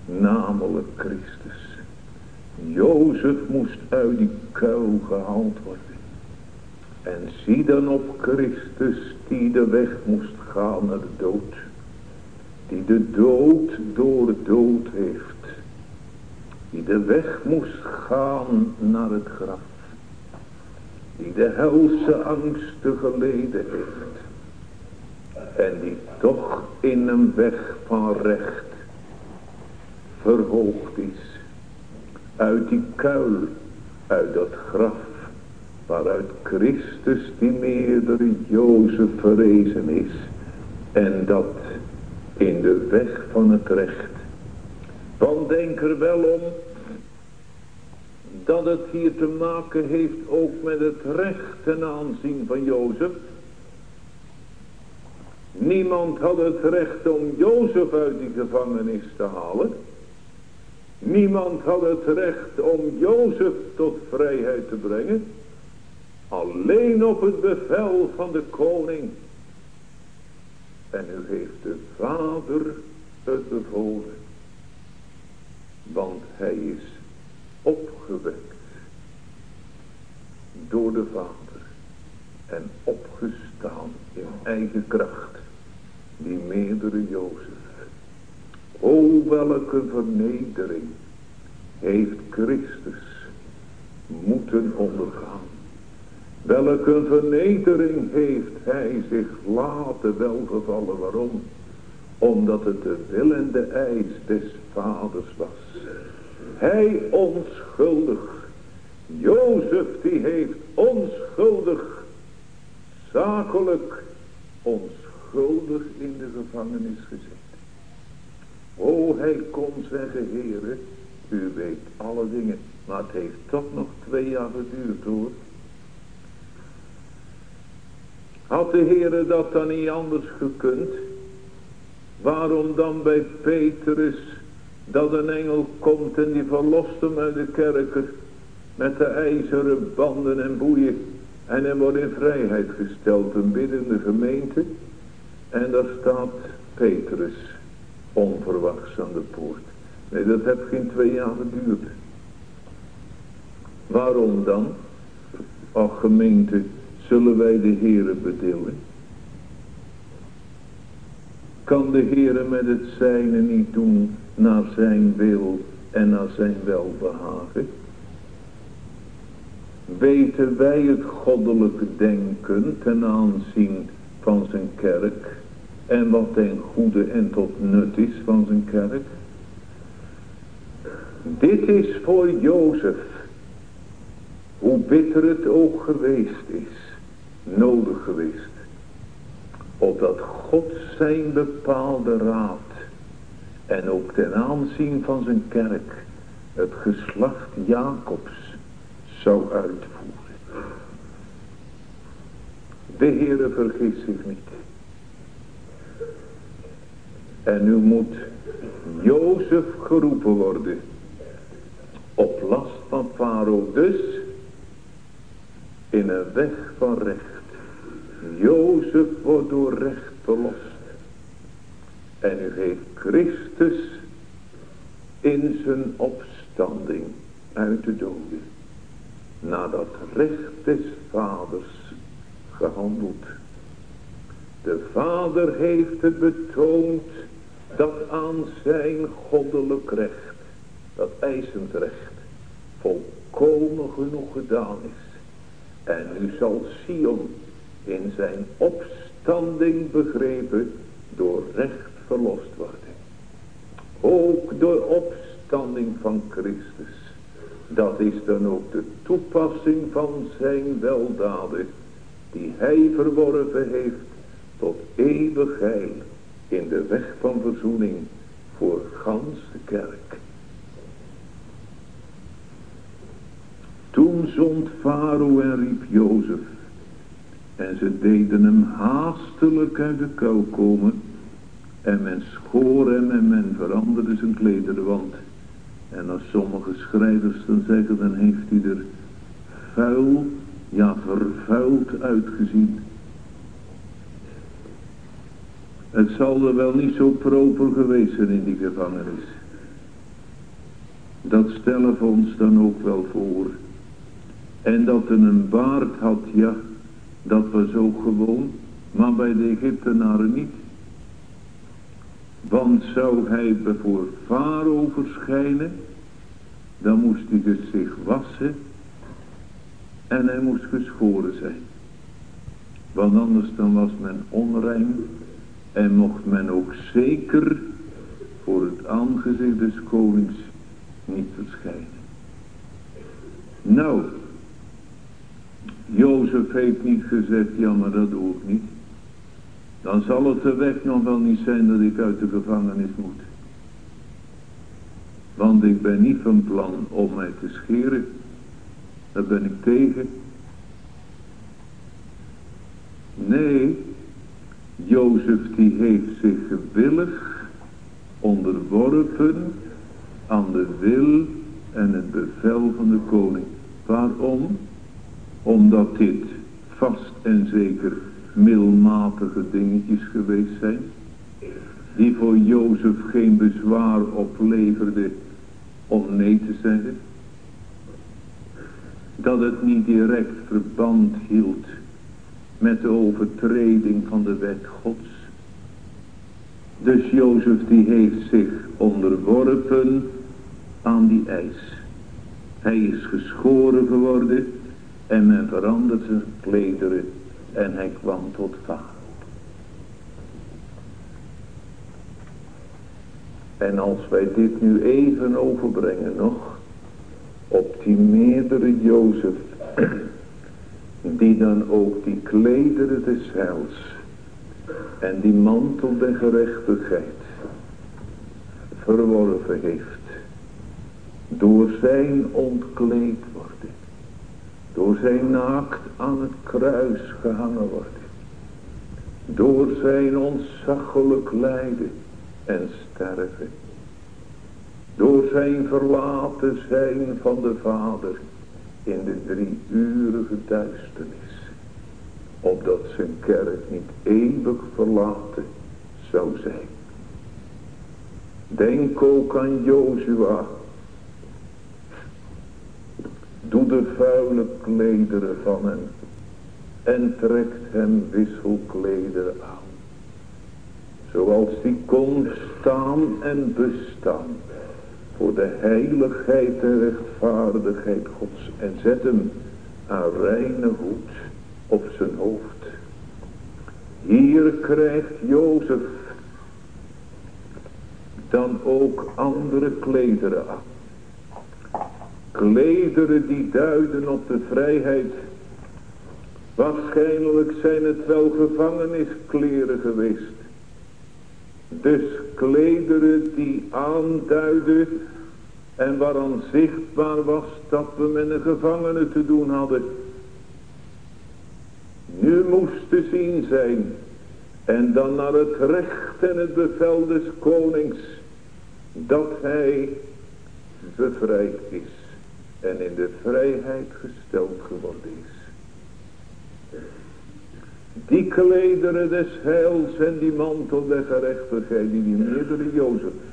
namelijk Christus. Jozef moest uit die kuil gehaald worden. En zie dan op Christus die de weg moest gaan naar de dood die de dood door dood heeft. Die de weg moest gaan naar het graf. Die de helse angsten geleden heeft. En die toch in een weg van recht verhoogd is. Uit die kuil, uit dat graf, waaruit Christus die meerdere Jozef verrezen is. En dat in de weg van het recht. Want denk er wel om dat het hier te maken heeft ook met het recht ten aanzien van Jozef. Niemand had het recht om Jozef uit die gevangenis te halen. Niemand had het recht om Jozef tot vrijheid te brengen. Alleen op het bevel van de koning en u heeft de Vader het bevolen. Want hij is opgewekt door de Vader en opgestaan in eigen kracht, die meerdere Jozef. O welke vernedering heeft Christus moeten ondergaan. Welke vernedering heeft hij zich laten welgevallen. Waarom? Omdat het de wil en de eis des vaders was. Hij onschuldig. Jozef die heeft onschuldig. Zakelijk onschuldig in de gevangenis gezet. O, hij kon zeggen, heren, u weet alle dingen. Maar het heeft toch nog twee jaar geduurd hoor. Had de Heere dat dan niet anders gekund? Waarom dan bij Petrus dat een engel komt en die verlost hem uit de kerker met de ijzeren banden en boeien en hij wordt in vrijheid gesteld een biddende gemeente en daar staat Petrus onverwachts aan de poort. Nee, dat heeft geen twee jaar geduurd. Waarom dan? Ach gemeente, zullen wij de Heere bedeelen? Kan de Heere met het zijne niet doen naar zijn wil en naar zijn welbehagen? Weten wij het goddelijke denken ten aanzien van zijn kerk en wat ten goede en tot nut is van zijn kerk? Dit is voor Jozef, hoe bitter het ook geweest is, nodig geweest. Opdat God zijn bepaalde raad en ook ten aanzien van zijn kerk het geslacht Jacobs zou uitvoeren. De Heere vergist zich niet. En nu moet Jozef geroepen worden op last van Farao dus in een weg van recht. Jozef wordt door recht verlost. En u heeft Christus in zijn opstanding uit de doden. Nadat recht des vaders gehandeld. De vader heeft het betoond dat aan zijn goddelijk recht, dat eisend recht, volkomen genoeg gedaan is. En nu zal Sion in zijn opstanding begrepen door recht verlost worden. Ook door opstanding van Christus. Dat is dan ook de toepassing van zijn weldaden die hij verworven heeft tot eeuwig heil in de weg van verzoening voor gans de kerk. Toen zond Farao en riep Jozef. En ze deden hem haastelijk uit de kou komen. En men schoor hem en men veranderde zijn klederwand. En als sommige schrijvers dan zeggen, dan heeft hij er vuil, ja vervuild uitgezien. Het zal er wel niet zo proper geweest zijn in die gevangenis. Dat stellen we ons dan ook wel voor. En dat er een baard had, ja, dat was ook gewoon, maar bij de Egyptenaren niet. Want zou hij voor Farao verschijnen, dan moest hij zich wassen en hij moest geschoren zijn. Want anders dan was men onrein en mocht men ook zeker voor het aangezicht des konings niet verschijnen. Nou, Jozef heeft niet gezegd, ja maar dat doe ik niet. Dan zal het de weg nog wel niet zijn dat ik uit de gevangenis moet. Want ik ben niet van plan om mij te scheren. Daar ben ik tegen. Nee, Jozef die heeft zich gewillig onderworpen aan de wil en het bevel van de koning. Waarom? Omdat dit vast en zeker middelmatige dingetjes geweest zijn. Die voor Jozef geen bezwaar opleverde om nee te zeggen. Dat het niet direct verband hield met de overtreding van de wet gods. Dus Jozef die heeft zich onderworpen aan die eis. Hij is geschoren geworden en men verandert zijn klederen en hij kwam tot vader. En als wij dit nu even overbrengen nog op die meerdere Jozef, die dan ook die klederen des heils en die mantel der gerechtigheid verworven heeft. Door zijn ontkleed worden. Door zijn naakt aan het kruis gehangen worden. Door zijn ontzaglijk lijden en sterven. Door zijn verlaten zijn van de Vader in de drie urige duisternis. Opdat zijn kerk niet eeuwig verlaten zou zijn. Denk ook aan Jozua. Doe de vuile klederen van hem. En trekt hem wisselklederen aan. Zoals die kon staan en bestaan. Voor de heiligheid en rechtvaardigheid gods. En zet hem aan reine hoed op zijn hoofd. Hier krijgt Jozef dan ook andere klederen aan. Klederen die duiden op de vrijheid. Waarschijnlijk zijn het wel gevangeniskleren geweest. Dus klederen die aanduiden en waaraan zichtbaar was dat we met een gevangene te doen hadden. Nu moest te zien zijn en dan naar het recht en het bevel des konings dat hij bevrijd is en in de vrijheid gesteld geworden is. Die klederen des heils en die mantel der gerechtigheid die die meerdere Jozef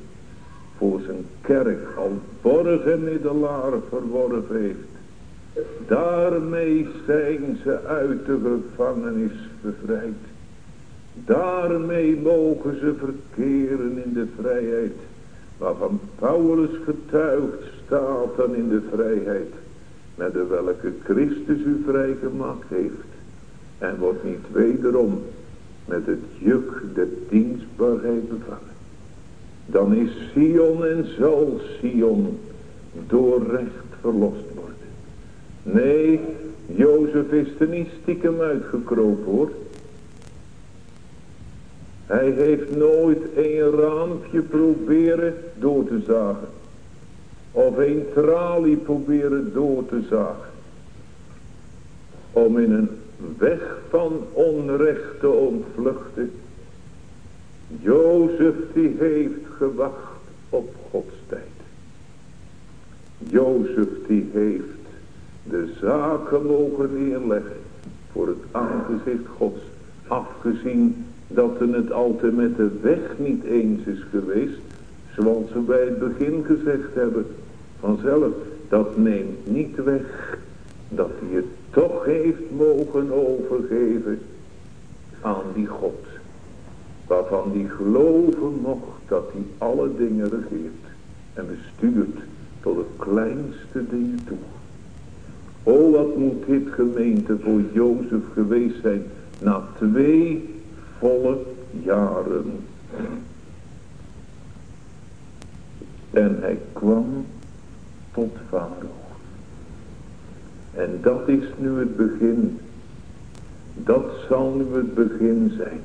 voor zijn kerk als borg en middelaar verworven heeft. Daarmee zijn ze uit de gevangenis bevrijd. Daarmee mogen ze verkeren in de vrijheid. Waarvan Paulus getuigd staat dan in de vrijheid. Met de welke Christus u vrijgemaakt heeft. En wordt niet wederom met het juk der dienstbaarheid bevangen. Dan is Sion en zal Sion door recht verlost worden. Nee, Jozef is er niet stiekem uitgekropen hoor. Hij heeft nooit een raampje proberen door te zagen. Of een tralie proberen door te zagen. Om in een weg van onrecht te ontvluchten. Jozef die heeft gewacht op Gods tijd. Jozef die heeft de zaken mogen neerleggen voor het aangezicht Gods. Afgezien dat er het altijd met de weg niet eens is geweest. Zoals we bij het begin gezegd hebben. Vanzelf, dat neemt niet weg dat hij het toch heeft mogen overgeven aan die God. Waarvan die geloven mocht dat hij alle dingen regeert en bestuurt tot de kleinste dingen toe. O wat moet dit gemeente voor Jozef geweest zijn na twee volle jaren. En hij kwam tot Farao. En dat is nu het begin. Dat zal nu het begin zijn.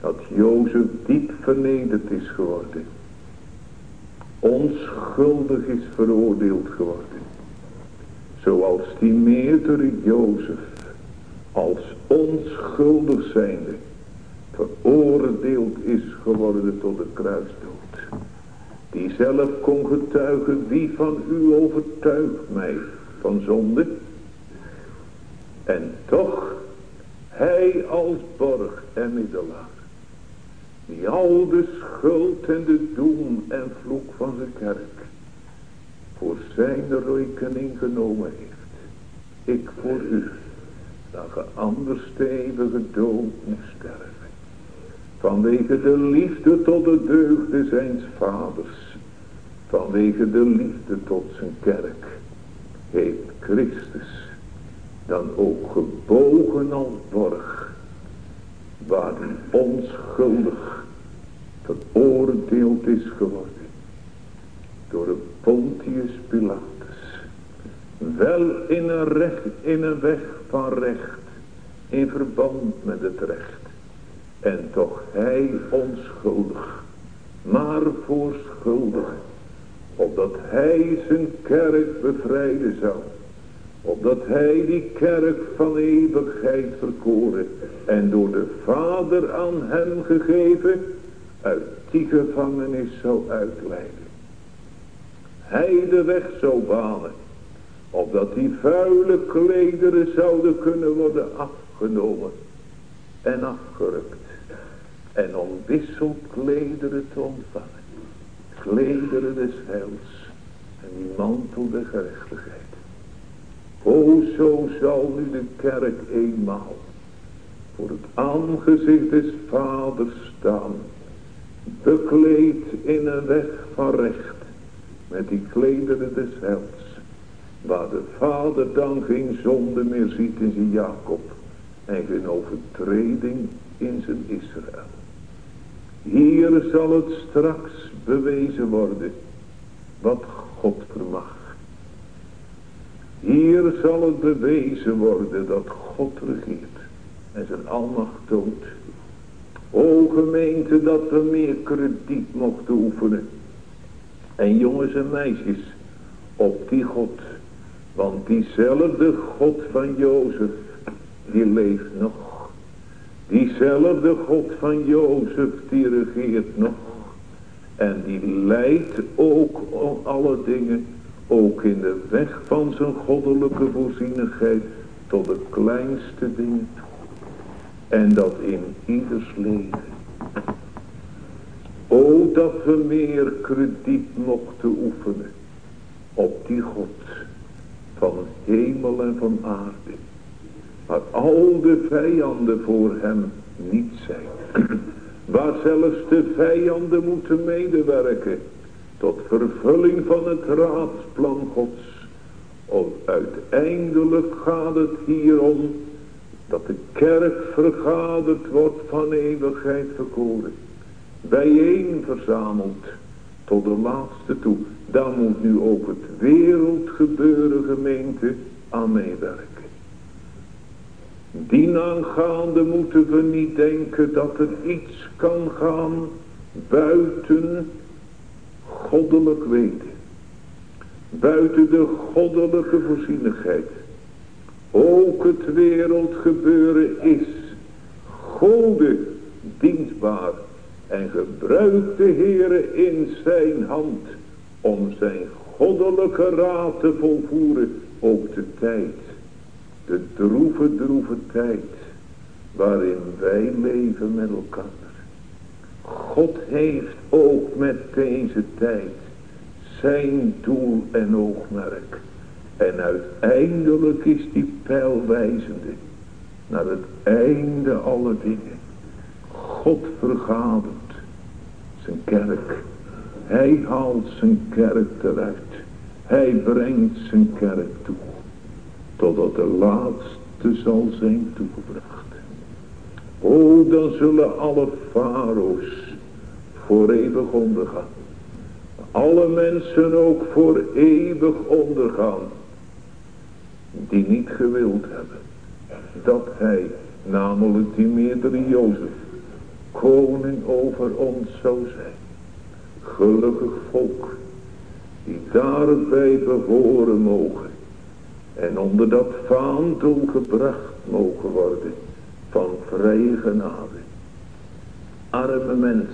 Dat Jozef diep vernederd is geworden. Onschuldig is veroordeeld geworden. Zoals die meerdere Jozef als onschuldig zijnde veroordeeld is geworden tot de kruisdood. Die zelf kon getuigen wie van u overtuigt mij van zonde. En toch hij als borg en middelaar. Die al de schuld en de doem en vloek van de kerk voor zijn rekening genomen heeft. Ik voor u, dat ge anders de eeuwige dood moest sterven. Vanwege de liefde tot de deugden zijns vaders. vanwege de liefde tot zijn kerk, heeft Christus dan ook gebogen als borg, waar hij onschuldig veroordeeld is geworden door Pontius Pilatus. Wel in een, recht, in een weg van recht, in verband met het recht. En toch hij onschuldig, maar voorschuldig, opdat hij zijn kerk bevrijden zou. Opdat hij die kerk van eeuwigheid verkoren en door de Vader aan hem gegeven uit die gevangenis zou uitleiden. Hij de weg zou banen, opdat die vuile klederen zouden kunnen worden afgenomen en afgerukt en om wisselklederen te ontvangen. Klederen des heils en mantel de gerechtigheid. O, zo zal nu de kerk eenmaal voor het aangezicht des vaders staan, bekleed in een weg van recht, met die klederen des heils, waar de vader dan geen zonde meer ziet in zijn Jacob, en geen overtreding in zijn Israël. Hier zal het straks bewezen worden wat God vermag. Hier zal het bewezen worden dat God regeert en zijn almacht toont. O gemeente dat we meer krediet mochten oefenen. En jongens en meisjes op die God. Want diezelfde God van Jozef die leeft nog. Diezelfde God van Jozef, die regeert nog. En die leidt ook om alle dingen, ook in de weg van zijn goddelijke voorzienigheid, tot de kleinste dingen toe. En dat in ieders leven. O, dat we meer krediet mochten oefenen op die God van hemel en van aarde Waar al de vijanden voor hem niet zijn. Waar zelfs de vijanden moeten medewerken. Tot vervulling van het raadsplan gods. Of uiteindelijk gaat het hier om. Dat de kerk vergaderd wordt van eeuwigheid verkoren. Bijeen verzameld. Tot de laatste toe. Daar moet nu ook het wereldgebeuren gemeente aan meewerken. Dienaangaande moeten we niet denken dat er iets kan gaan buiten goddelijk weten. Buiten de goddelijke voorzienigheid. Ook het wereldgebeuren is gode dienstbaar en gebruikt de Heere in zijn hand om zijn goddelijke raad te volvoeren, ook de tijd de droeve, droeve tijd waarin wij leven met elkaar. God heeft ook met deze tijd zijn doel en oogmerk. En uiteindelijk is die pijl wijzende naar het einde alle dingen. God vergadert zijn kerk. Hij haalt zijn kerk eruit. Hij brengt zijn kerk toe totdat de laatste zal zijn toegebracht. O, dan zullen alle farao's voor eeuwig ondergaan. Alle mensen ook voor eeuwig ondergaan. Die niet gewild hebben. Dat hij, namelijk die meerdere Jozef, koning over ons zou zijn. Gelukkig volk, die daarbij behoren mogen en onder dat vaandel gebracht mogen worden van vrije genade. Arme mens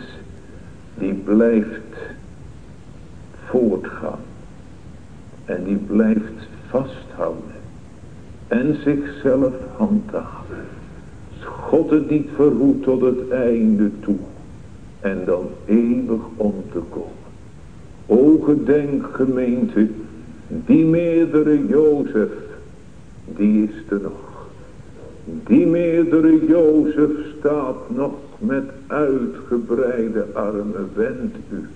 die blijft voortgaan en die blijft vasthouden en zichzelf handhaven. God het niet verhoedt tot het einde toe en dan eeuwig om te komen. O gedenk gemeente die meerdere Jozef, die is er nog. Die meerdere Jozef staat nog met uitgebreide armen. Wend u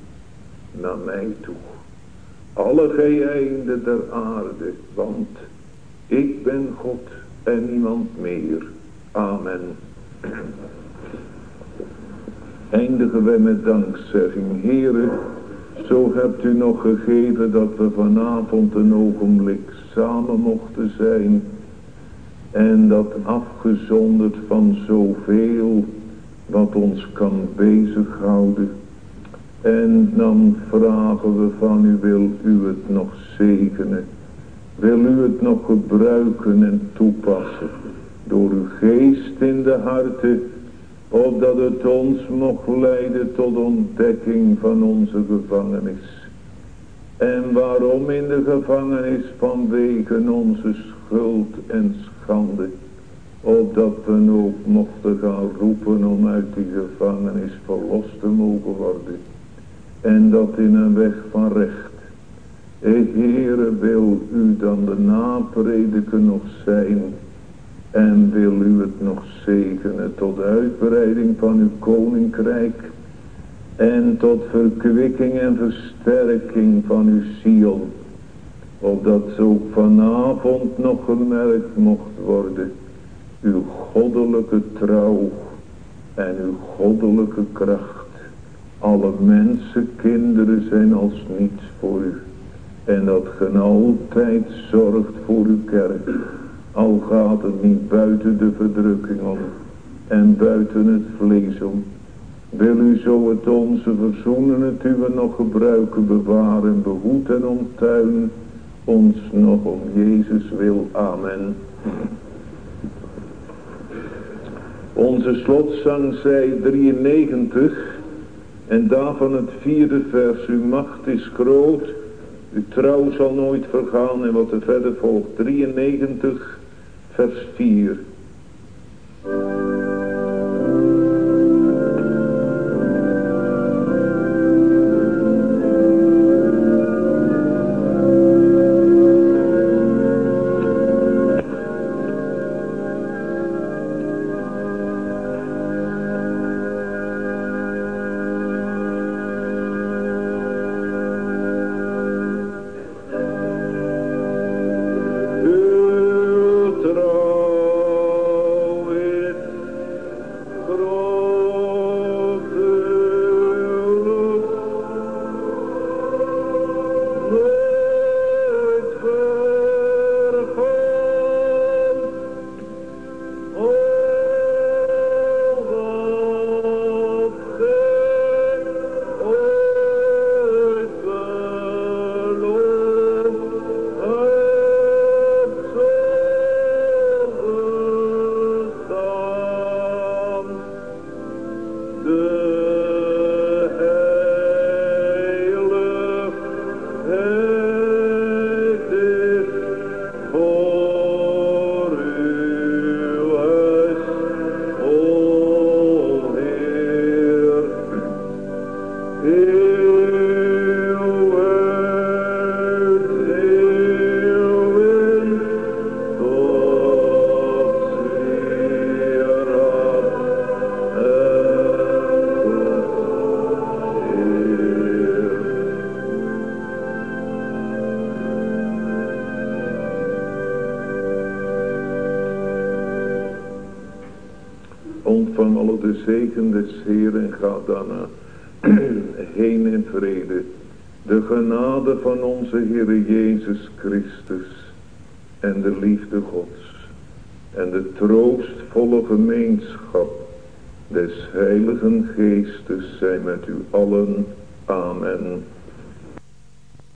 naar mij toe. alle gij einde der aarde, want ik ben God en niemand meer. Amen. Eindigen wij met dankzegging. Heren, zo hebt u nog gegeven dat we vanavond een ogenblik samen mochten zijn. En dat afgezonderd van zoveel wat ons kan bezighouden. En dan vragen we van u, wil u het nog zegenen? Wil u het nog gebruiken en toepassen? Door uw geest in de harten, opdat het ons mocht leiden tot ontdekking van onze gevangenis. En waarom in de gevangenis vanwege onze schuld en schande. Opdat we ook mochten gaan roepen om uit die gevangenis verlost te mogen worden. En dat in een weg van recht. Heere wil u dan de naprediker nog zijn. En wil u het nog zegenen tot uitbreiding van uw koninkrijk. En tot verkwikking en versterking van uw ziel. Opdat zo vanavond nog gemerkt mocht worden. Uw goddelijke trouw en uw goddelijke kracht. Alle mensen, kinderen zijn als niets voor u. En dat gen altijd zorgt voor uw kerk. Al gaat het niet buiten de verdrukking om. En buiten het vlees om. Wil u zo het onze verzoenen het uwe nog gebruiken, bewaren, behoed en omtuin. Ons nog om Jezus wil. Amen. Onze slotzang zij 93. En daarvan het vierde vers, uw macht is groot, uw trouw zal nooit vergaan. En wat er verder volgt, 93 vers 4. Heiligen Geestes zijn met u allen.